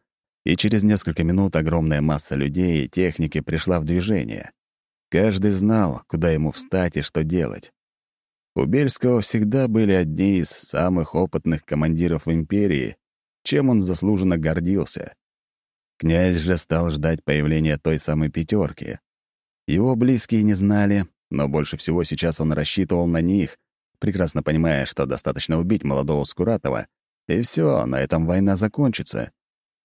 и через несколько минут огромная масса людей и техники пришла в движение. Каждый знал, куда ему встать и что делать. У Бельского всегда были одни из самых опытных командиров империи, чем он заслуженно гордился. Князь же стал ждать появления той самой пятерки. Его близкие не знали, но больше всего сейчас он рассчитывал на них, прекрасно понимая, что достаточно убить молодого Скуратова, и все, на этом война закончится.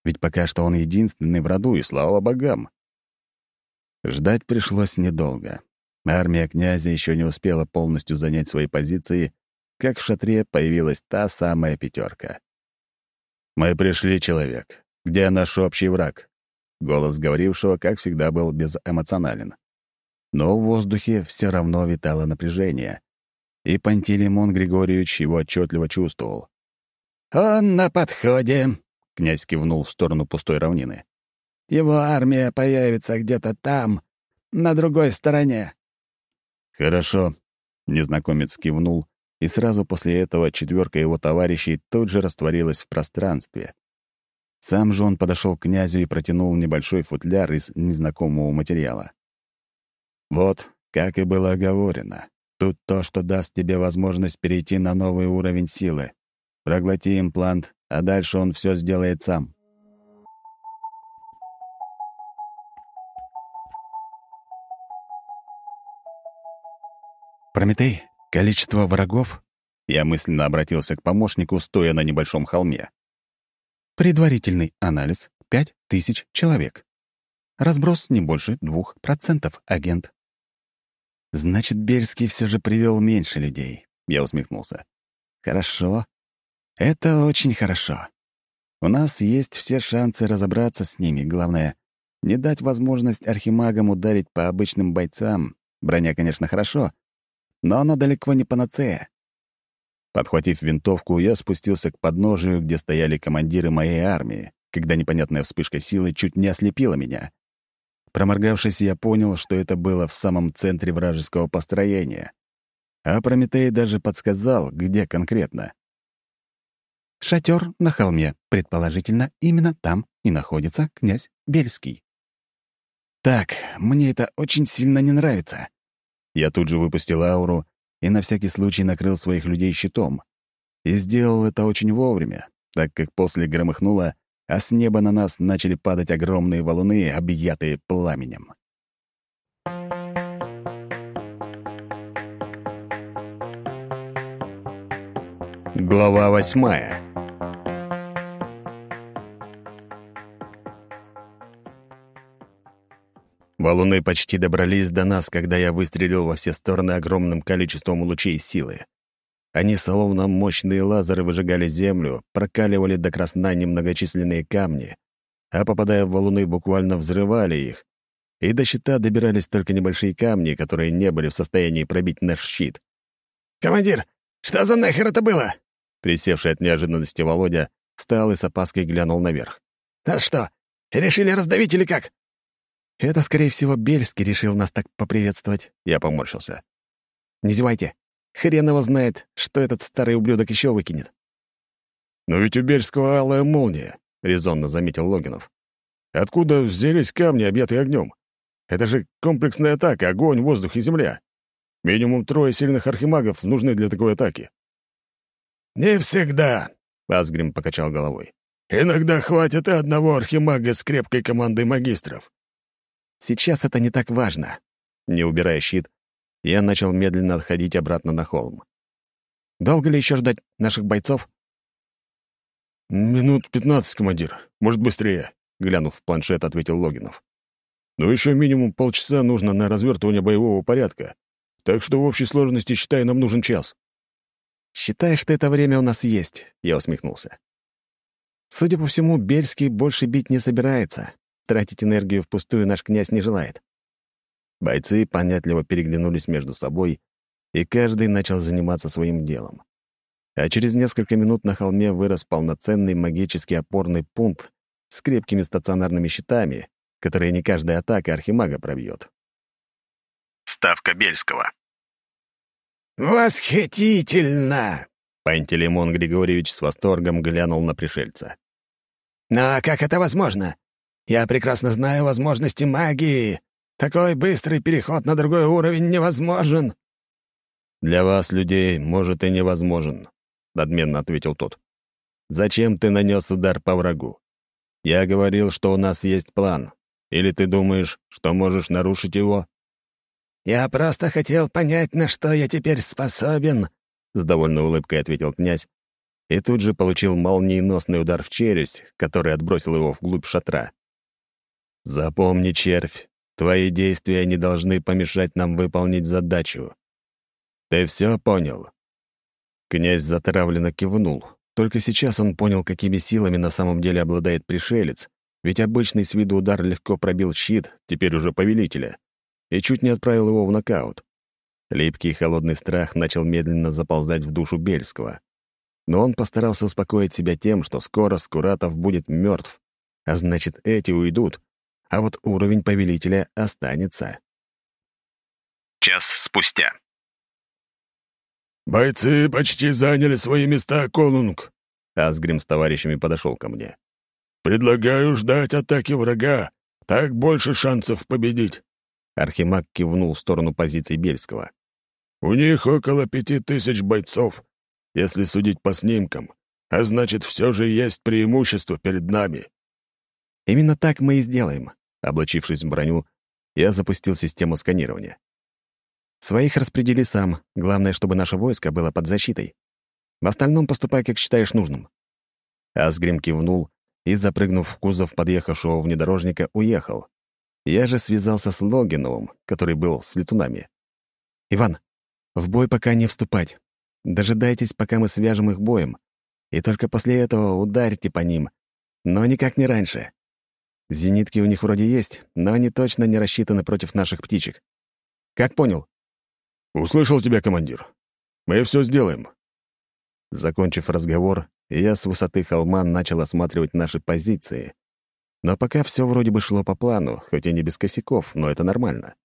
Ведь пока что он единственный в роду, и слава богам. Ждать пришлось недолго. Армия князя еще не успела полностью занять свои позиции, как в шатре появилась та самая пятерка. «Мы пришли, человек. Где наш общий враг?» Голос говорившего, как всегда, был безэмоционален. Но в воздухе все равно витало напряжение, и Пантелеймон Григорьевич его отчетливо чувствовал. «Он на подходе», — князь кивнул в сторону пустой равнины. «Его армия появится где-то там, на другой стороне». «Хорошо», — незнакомец кивнул, и сразу после этого четверка его товарищей тут же растворилась в пространстве. Сам же он подошел к князю и протянул небольшой футляр из незнакомого материала. «Вот, как и было оговорено, тут то, что даст тебе возможность перейти на новый уровень силы. Проглоти имплант, а дальше он все сделает сам». «Прометей, количество врагов?» Я мысленно обратился к помощнику, стоя на небольшом холме. «Предварительный анализ — пять тысяч человек. Разброс не больше двух процентов, агент». «Значит, Бельский все же привел меньше людей», — я усмехнулся. «Хорошо. Это очень хорошо. У нас есть все шансы разобраться с ними. Главное — не дать возможность архимагам ударить по обычным бойцам. Броня, конечно, хорошо, но она далеко не панацея. Подхватив винтовку, я спустился к подножию, где стояли командиры моей армии, когда непонятная вспышка силы чуть не ослепила меня. Проморгавшись, я понял, что это было в самом центре вражеского построения. А Прометей даже подсказал, где конкретно. «Шатер на холме. Предположительно, именно там и находится князь Бельский». «Так, мне это очень сильно не нравится. Я тут же выпустил ауру и на всякий случай накрыл своих людей щитом. И сделал это очень вовремя, так как после громыхнуло, а с неба на нас начали падать огромные валуны, объятые пламенем. Глава восьмая Валуны почти добрались до нас, когда я выстрелил во все стороны огромным количеством лучей силы. Они, словно мощные лазеры, выжигали землю, прокаливали до красна немногочисленные камни, а попадая в валуны, буквально взрывали их. И до щита добирались только небольшие камни, которые не были в состоянии пробить наш щит. «Командир, что за нахер это было?» Присевший от неожиданности Володя встал и с опаской глянул наверх. «Нас что, решили раздавить или как?» «Это, скорее всего, Бельский решил нас так поприветствовать», — я поморщился. «Не зевайте. Хрен его знает, что этот старый ублюдок еще выкинет». «Но ведь у Бельского алая молния», — резонно заметил Логинов. «Откуда взялись камни, объятые огнем? Это же комплексная атака, огонь, воздух и земля. Минимум трое сильных архимагов нужны для такой атаки». «Не всегда», — Асгрим покачал головой. «Иногда хватит и одного архимага с крепкой командой магистров. Сейчас это не так важно. Не убирая щит, я начал медленно отходить обратно на холм. Долго ли еще ждать наших бойцов? «Минут пятнадцать, командир. Может, быстрее», — глянув в планшет, ответил Логинов. «Но еще минимум полчаса нужно на развертывание боевого порядка. Так что в общей сложности, считай, нам нужен час». «Считай, что это время у нас есть», — я усмехнулся. Судя по всему, Бельский больше бить не собирается, Тратить энергию впустую наш князь не желает. Бойцы понятливо переглянулись между собой, и каждый начал заниматься своим делом. а через несколько минут на холме вырос полноценный магический опорный пункт с крепкими стационарными щитами, которые не каждая атака архимага пробьет. Ставка Бельского. «Восхитительно!» Пантелеймон Григорьевич с восторгом глянул на пришельца. «Но как это возможно? Я прекрасно знаю возможности магии. Такой быстрый переход на другой уровень невозможен». «Для вас, людей, может, и невозможен», — надменно ответил тот. «Зачем ты нанес удар по врагу? Я говорил, что у нас есть план. Или ты думаешь, что можешь нарушить его?» «Я просто хотел понять, на что я теперь способен», — с довольной улыбкой ответил князь, и тут же получил молниеносный удар в челюсть, который отбросил его вглубь шатра. «Запомни, червь, твои действия не должны помешать нам выполнить задачу. Ты все понял?» Князь затравленно кивнул. Только сейчас он понял, какими силами на самом деле обладает пришелец, ведь обычный с виду удар легко пробил щит, теперь уже повелителя и чуть не отправил его в нокаут. Липкий холодный страх начал медленно заползать в душу Бельского. Но он постарался успокоить себя тем, что скоро Скуратов будет мертв, а значит, эти уйдут, а вот уровень повелителя останется. Час спустя. «Бойцы почти заняли свои места, Конунг!» Асгрим с товарищами подошел ко мне. «Предлагаю ждать атаки врага. Так больше шансов победить». Архимаг кивнул в сторону позиций Бельского. «У них около пяти тысяч бойцов, если судить по снимкам, а значит, все же есть преимущество перед нами». «Именно так мы и сделаем», — облачившись в броню, я запустил систему сканирования. «Своих распредели сам, главное, чтобы наше войско было под защитой. В остальном поступай, как считаешь нужным». Асгрим кивнул и, запрыгнув в кузов подъехавшего внедорожника, уехал, я же связался с Логиновым, который был с летунами. «Иван, в бой пока не вступать. Дожидайтесь, пока мы свяжем их боем. И только после этого ударьте по ним. Но никак не раньше. Зенитки у них вроде есть, но они точно не рассчитаны против наших птичек. Как понял?» «Услышал тебя, командир. Мы все сделаем». Закончив разговор, я с высоты холма начал осматривать наши позиции, но пока все вроде бы шло по плану, хоть и не без косяков, но это нормально.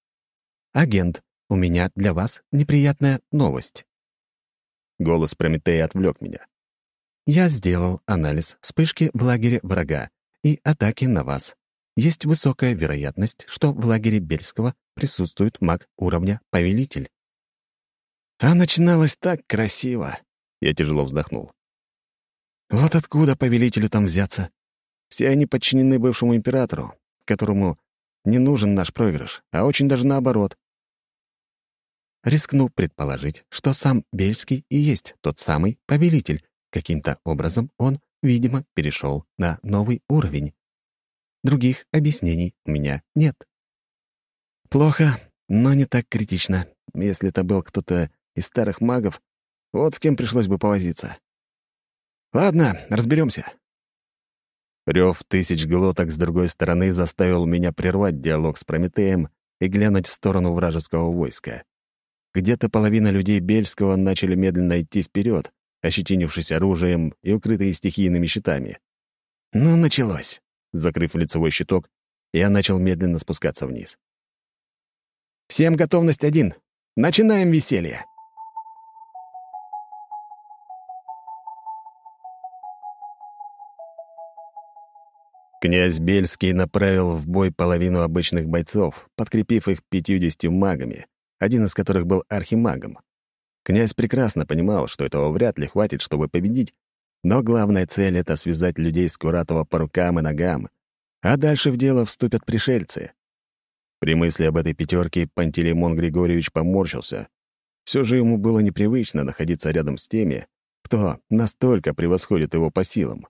«Агент, у меня для вас неприятная новость». Голос Прометея отвлек меня. «Я сделал анализ вспышки в лагере врага и атаки на вас. Есть высокая вероятность, что в лагере Бельского присутствует маг уровня «Повелитель». А начиналось так красиво. Я тяжело вздохнул. Вот откуда повелителю там взяться? Все они подчинены бывшему императору, которому не нужен наш проигрыш, а очень даже наоборот. Рискну предположить, что сам Бельский и есть тот самый повелитель. Каким-то образом он, видимо, перешел на новый уровень. Других объяснений у меня нет. Плохо, но не так критично. Если это был кто-то из старых магов, вот с кем пришлось бы повозиться. Ладно, разберемся. Рев тысяч глоток с другой стороны заставил меня прервать диалог с Прометеем и глянуть в сторону вражеского войска. Где-то половина людей Бельского начали медленно идти вперед, ощетинившись оружием и укрытые стихийными щитами. Ну, началось. Закрыв лицевой щиток, я начал медленно спускаться вниз. «Всем готовность один. Начинаем веселье!» Князь Бельский направил в бой половину обычных бойцов, подкрепив их пятьюдесятью магами, один из которых был архимагом. Князь прекрасно понимал, что этого вряд ли хватит, чтобы победить, но главная цель — это связать людей Скуратова по рукам и ногам, а дальше в дело вступят пришельцы. При мысли об этой пятерке Пантелеймон Григорьевич поморщился. Все же ему было непривычно находиться рядом с теми, кто настолько превосходит его по силам.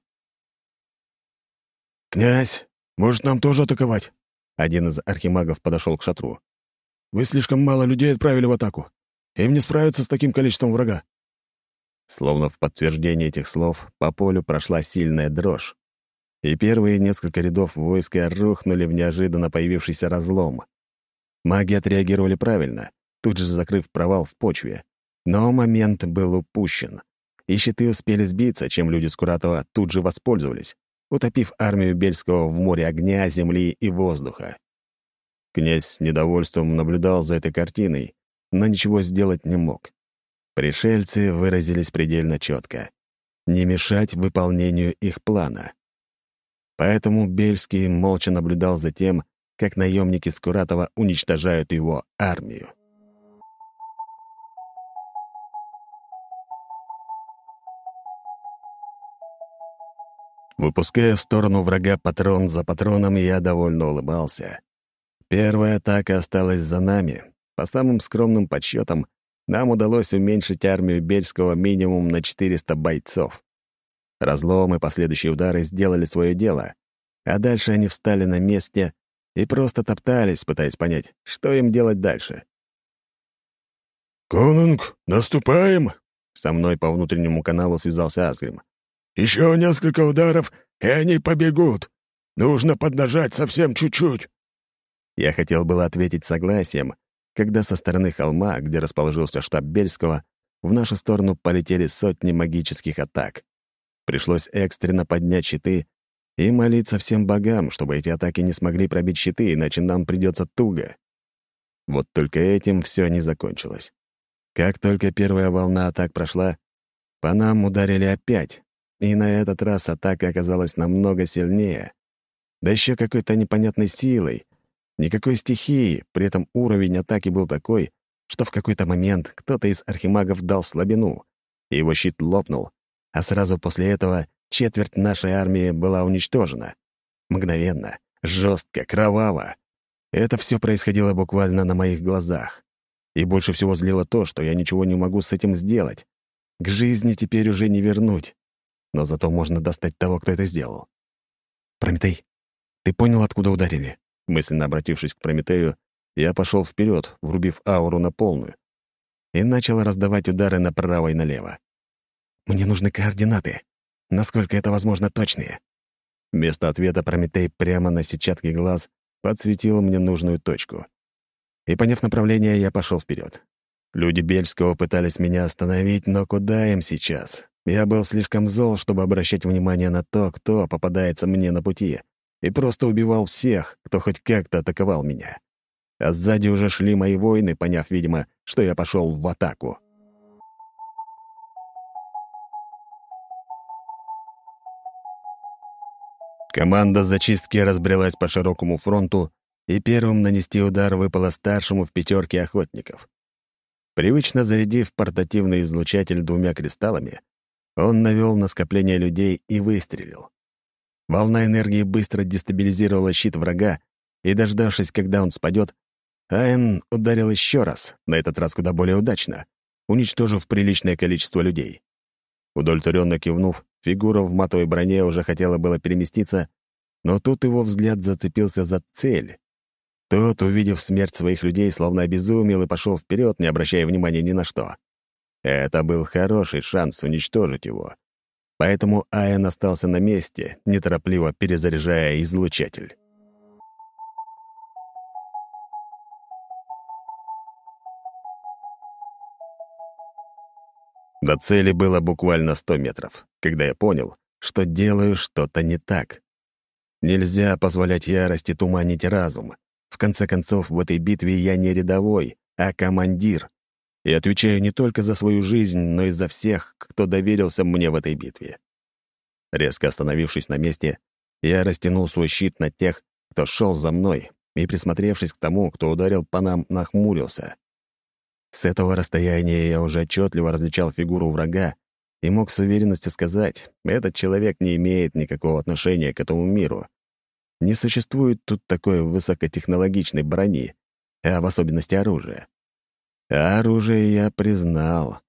«Князь, может, нам тоже атаковать?» Один из архимагов подошел к шатру. «Вы слишком мало людей отправили в атаку. Им не справиться с таким количеством врага». Словно в подтверждение этих слов по полю прошла сильная дрожь, и первые несколько рядов войска рухнули в неожиданно появившийся разлом. Маги отреагировали правильно, тут же закрыв провал в почве. Но момент был упущен. и щиты успели сбиться, чем люди Скуратова тут же воспользовались, утопив армию Бельского в море огня, земли и воздуха. Князь с недовольством наблюдал за этой картиной, но ничего сделать не мог. Пришельцы выразились предельно четко. Не мешать выполнению их плана. Поэтому Бельский молча наблюдал за тем, как наемники Скуратова уничтожают его армию. Выпуская в сторону врага патрон за патроном, я довольно улыбался. Первая атака осталась за нами. По самым скромным подсчетам, нам удалось уменьшить армию Бельского минимум на 400 бойцов. Разлом и последующие удары сделали свое дело, а дальше они встали на месте и просто топтались, пытаясь понять, что им делать дальше. «Конунг, наступаем!» Со мной по внутреннему каналу связался Асгрим. «Еще несколько ударов, и они побегут. Нужно поднажать совсем чуть-чуть». Я хотел было ответить согласием, когда со стороны холма, где расположился штаб Бельского, в нашу сторону полетели сотни магических атак. Пришлось экстренно поднять щиты и молиться всем богам, чтобы эти атаки не смогли пробить щиты, иначе нам придется туго. Вот только этим все не закончилось. Как только первая волна атак прошла, по нам ударили опять, и на этот раз атака оказалась намного сильнее. Да еще какой-то непонятной силой, никакой стихии, при этом уровень атаки был такой, что в какой-то момент кто-то из архимагов дал слабину, и его щит лопнул, а сразу после этого четверть нашей армии была уничтожена. Мгновенно, жестко, кроваво. Это все происходило буквально на моих глазах. И больше всего злило то, что я ничего не могу с этим сделать. К жизни теперь уже не вернуть. Но зато можно достать того, кто это сделал. «Прометей, ты понял, откуда ударили?» Мысленно обратившись к Прометею, я пошел вперед, врубив ауру на полную, и начал раздавать удары направо и налево. «Мне нужны координаты. Насколько это возможно точные?» Вместо ответа Прометей прямо на сетчатке глаз подсветил мне нужную точку. И, поняв направление, я пошел вперед. Люди Бельского пытались меня остановить, но куда им сейчас? Я был слишком зол, чтобы обращать внимание на то, кто попадается мне на пути, и просто убивал всех, кто хоть как-то атаковал меня. А сзади уже шли мои воины, поняв, видимо, что я пошел в атаку. Команда зачистки разбрелась по широкому фронту, и первым нанести удар выпало старшему в пятерке охотников. Привычно зарядив портативный излучатель двумя кристаллами, он навел на скопление людей и выстрелил. Волна энергии быстро дестабилизировала щит врага, и, дождавшись, когда он спадет, Айн ударил еще раз, на этот раз куда более удачно, уничтожив приличное количество людей. Удовлетворенно кивнув, фигура в матовой броне уже хотела было переместиться, но тут его взгляд зацепился за цель. Тот, увидев смерть своих людей, словно обезумел и пошел вперед, не обращая внимания ни на что. Это был хороший шанс уничтожить его. Поэтому Айн остался на месте, неторопливо перезаряжая излучатель. До цели было буквально 100 метров, когда я понял, что делаю что-то не так. Нельзя позволять ярости туманить разум. В конце концов, в этой битве я не рядовой, а командир. И отвечаю не только за свою жизнь, но и за всех, кто доверился мне в этой битве. Резко остановившись на месте, я растянул свой щит на тех, кто шел за мной, и, присмотревшись к тому, кто ударил по нам, нахмурился. С этого расстояния я уже отчетливо различал фигуру врага и мог с уверенностью сказать, этот человек не имеет никакого отношения к этому миру. Не существует тут такой высокотехнологичной брони, а в особенности оружия. Оружие я признал.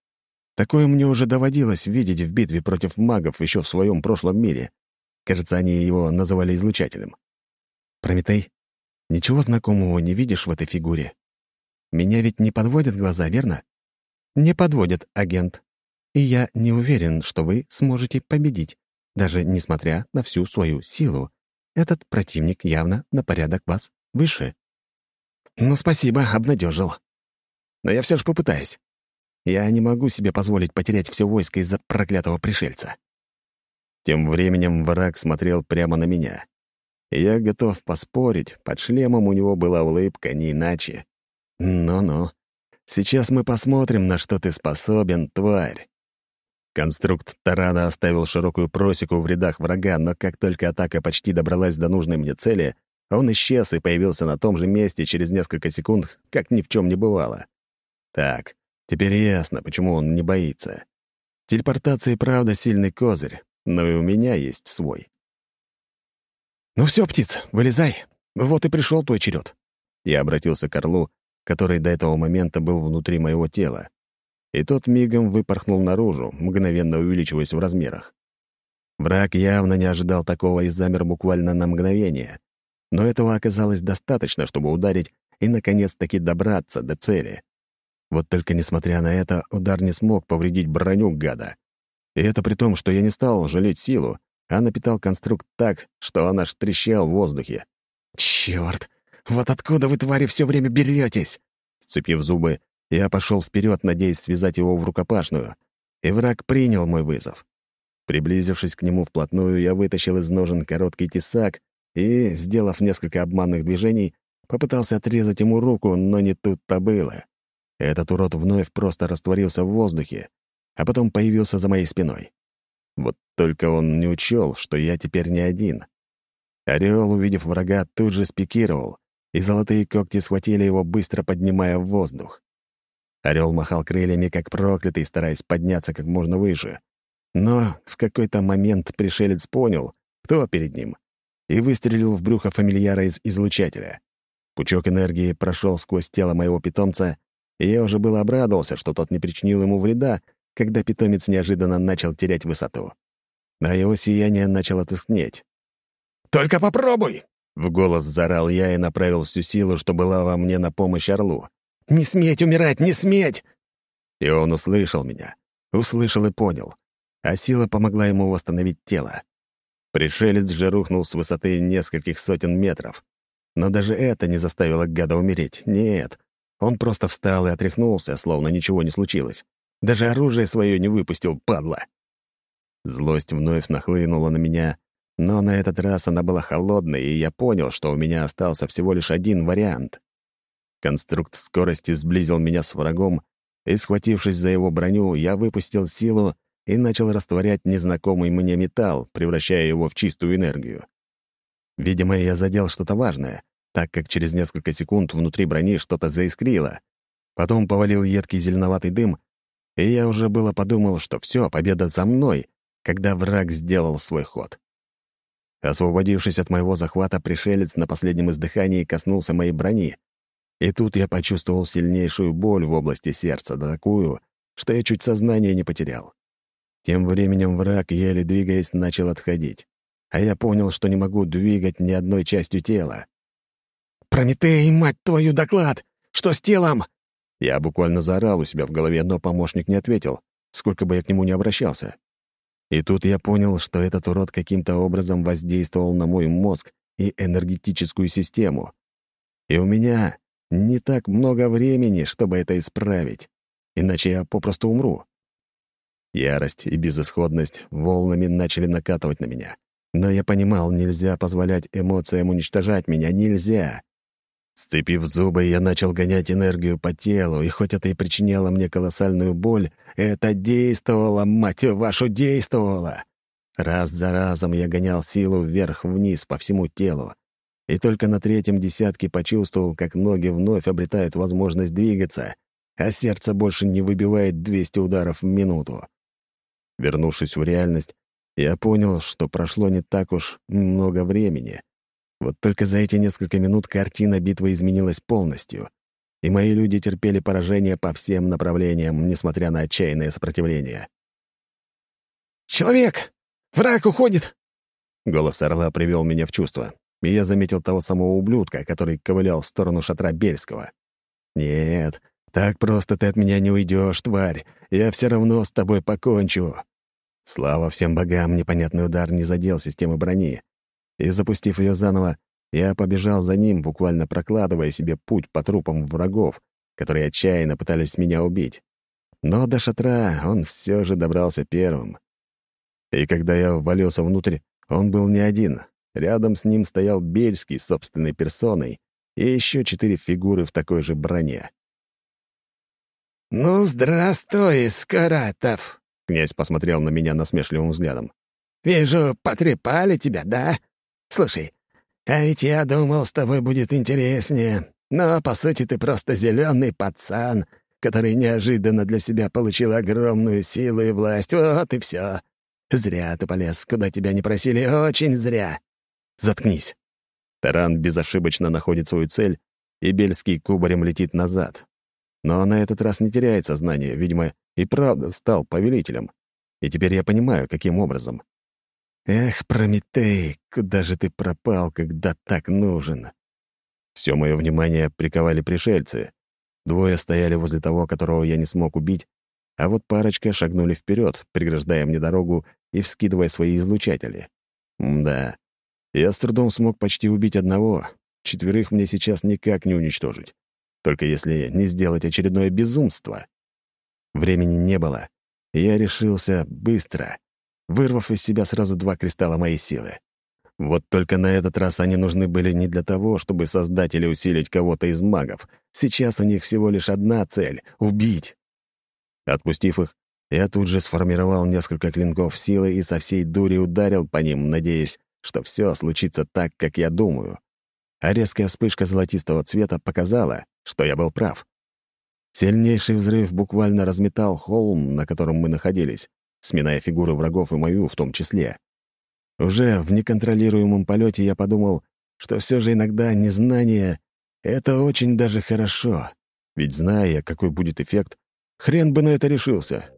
Такое мне уже доводилось видеть в битве против магов еще в своем прошлом мире. Кажется, они его называли излучателем. Прометей, ничего знакомого не видишь в этой фигуре? Меня ведь не подводят глаза, верно? Не подводят, агент. И я не уверен, что вы сможете победить, даже несмотря на всю свою силу. Этот противник явно на порядок вас выше. Ну, спасибо, обнадежил. Но я все же попытаюсь. Я не могу себе позволить потерять все войско из-за проклятого пришельца. Тем временем враг смотрел прямо на меня. Я готов поспорить, под шлемом у него была улыбка, не иначе. Ну-ну. Сейчас мы посмотрим, на что ты способен, тварь. Конструкт Тарана оставил широкую просеку в рядах врага, но как только атака почти добралась до нужной мне цели, он исчез и появился на том же месте через несколько секунд, как ни в чем не бывало. Так, теперь ясно, почему он не боится. Телепортация правда сильный козырь, но и у меня есть свой. «Ну все, птиц, вылезай. Вот и пришел твой черед. Я обратился к орлу, который до этого момента был внутри моего тела. И тот мигом выпорхнул наружу, мгновенно увеличиваясь в размерах. Враг явно не ожидал такого и замер буквально на мгновение. Но этого оказалось достаточно, чтобы ударить и, наконец-таки, добраться до цели. Вот только, несмотря на это, удар не смог повредить броню гада. И это при том, что я не стал жалеть силу, а напитал конструкт так, что он аж трещал в воздухе. «Чёрт! Вот откуда вы, твари, все время беретесь?» Сцепив зубы, я пошел вперед, надеясь связать его в рукопашную, и враг принял мой вызов. Приблизившись к нему вплотную, я вытащил из ножен короткий тесак и, сделав несколько обманных движений, попытался отрезать ему руку, но не тут-то было. Этот урод вновь просто растворился в воздухе, а потом появился за моей спиной. Вот только он не учел, что я теперь не один. Орел, увидев врага, тут же спикировал, и золотые когти схватили его, быстро поднимая в воздух. Орел махал крыльями, как проклятый, стараясь подняться как можно выше. Но в какой-то момент пришелец понял, кто перед ним, и выстрелил в брюхо фамильяра из излучателя. Пучок энергии прошел сквозь тело моего питомца, и я уже было обрадовался, что тот не причинил ему вреда, когда питомец неожиданно начал терять высоту. А его сияние начало тускнеть. «Только попробуй!» — в голос заорал я и направил всю силу, что была во мне на помощь орлу. «Не сметь умирать, не сметь!» И он услышал меня. Услышал и понял. А сила помогла ему восстановить тело. Пришелец же рухнул с высоты нескольких сотен метров. Но даже это не заставило гада умереть. Нет. Он просто встал и отряхнулся, словно ничего не случилось. Даже оружие свое не выпустил, падла. Злость вновь нахлынула на меня, но на этот раз она была холодной, и я понял, что у меня остался всего лишь один вариант. Конструкт скорости сблизил меня с врагом, и, схватившись за его броню, я выпустил силу и начал растворять незнакомый мне металл, превращая его в чистую энергию. Видимо, я задел что-то важное, так как через несколько секунд внутри брони что-то заискрило. Потом повалил едкий зеленоватый дым, и я уже было подумал, что все, победа за мной, когда враг сделал свой ход. Освободившись от моего захвата, пришелец на последнем издыхании коснулся моей брони. И тут я почувствовал сильнейшую боль в области сердца, да такую, что я чуть сознание не потерял. Тем временем враг, еле двигаясь, начал отходить. А я понял, что не могу двигать ни одной частью тела. «Прометей, мать твою, доклад! Что с телом?» Я буквально заорал у себя в голове, но помощник не ответил, сколько бы я к нему ни обращался. И тут я понял, что этот урод каким-то образом воздействовал на мой мозг и энергетическую систему. И у меня не так много времени, чтобы это исправить, иначе я попросту умру. Ярость и безысходность волнами начали накатывать на меня. Но я понимал, нельзя позволять эмоциям уничтожать меня, нельзя. Сцепив зубы, я начал гонять энергию по телу, и хоть это и причиняло мне колоссальную боль, это действовало, мать вашу, действовало. Раз за разом я гонял силу вверх-вниз по всему телу, и только на третьем десятке почувствовал, как ноги вновь обретают возможность двигаться, а сердце больше не выбивает 200 ударов в минуту. Вернувшись в реальность, я понял, что прошло не так уж много времени — вот только за эти несколько минут картина битвы изменилась полностью, и мои люди терпели поражение по всем направлениям, несмотря на отчаянное сопротивление. «Человек! Враг уходит!» Голос орла привел меня в чувство, и я заметил того самого ублюдка, который ковылял в сторону шатра Бельского. «Нет, так просто ты от меня не уйдешь, тварь. Я все равно с тобой покончу». Слава всем богам, непонятный удар не задел системы брони, и, запустив ее заново, я побежал за ним, буквально прокладывая себе путь по трупам врагов, которые отчаянно пытались меня убить. Но до шатра он все же добрался первым. И когда я ввалился внутрь, он был не один. Рядом с ним стоял Бельский собственной персоной и еще четыре фигуры в такой же броне. «Ну, здравствуй, Скоратов!» — князь посмотрел на меня насмешливым взглядом. «Вижу, потрепали тебя, да? Слушай, а ведь я думал, с тобой будет интереснее. Но, по сути, ты просто зеленый пацан, который неожиданно для себя получил огромную силу и власть. Вот и все. Зря ты полез, куда тебя не просили, очень зря. Заткнись. Таран безошибочно находит свою цель, и Бельский кубарем летит назад. Но на этот раз не теряет сознание, видимо, и правда стал повелителем. И теперь я понимаю, каким образом. Эх, Прометей, куда же ты пропал, когда так нужен? Все мое внимание приковали пришельцы. Двое стояли возле того, которого я не смог убить, а вот парочка шагнули вперед, преграждая мне дорогу и вскидывая свои излучатели. да, я с трудом смог почти убить одного, четверых мне сейчас никак не уничтожить. Только если не сделать очередное безумство. Времени не было, я решился быстро, вырвав из себя сразу два кристалла моей силы. Вот только на этот раз они нужны были не для того, чтобы создать или усилить кого-то из магов. Сейчас у них всего лишь одна цель — убить. Отпустив их, я тут же сформировал несколько клинков силы и со всей дури ударил по ним, надеясь, что все случится так, как я думаю. А резкая вспышка золотистого цвета показала, что я был прав. Сильнейший взрыв буквально разметал холм, на котором мы находились, сминая фигуры врагов и мою в том числе. Уже в неконтролируемом полете я подумал, что все же иногда незнание — это очень даже хорошо, ведь зная, какой будет эффект, хрен бы на это решился.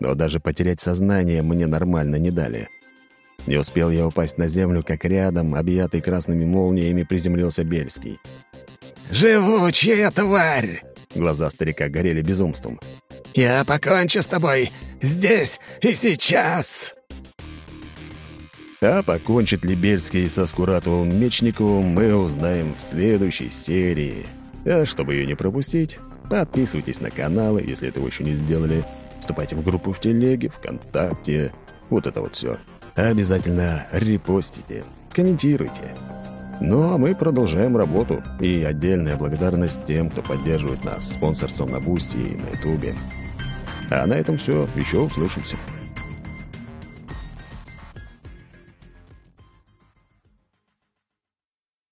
Но даже потерять сознание мне нормально не дали. Не успел я упасть на землю, как рядом, объятый красными молниями, приземлился Бельский. «Живучая тварь!» Глаза старика горели безумством. «Я покончу с тобой здесь и сейчас!» А покончит ли Бельский со Скуратовым Мечниковым, мы узнаем в следующей серии. А чтобы ее не пропустить, подписывайтесь на канал, если этого еще не сделали. Вступайте в группу в Телеге, ВКонтакте. Вот это вот все. Обязательно репостите, комментируйте. Ну а мы продолжаем работу. И отдельная благодарность тем, кто поддерживает нас, спонсорством на Бусти и на Ютубе. А на этом все. Еще услышимся.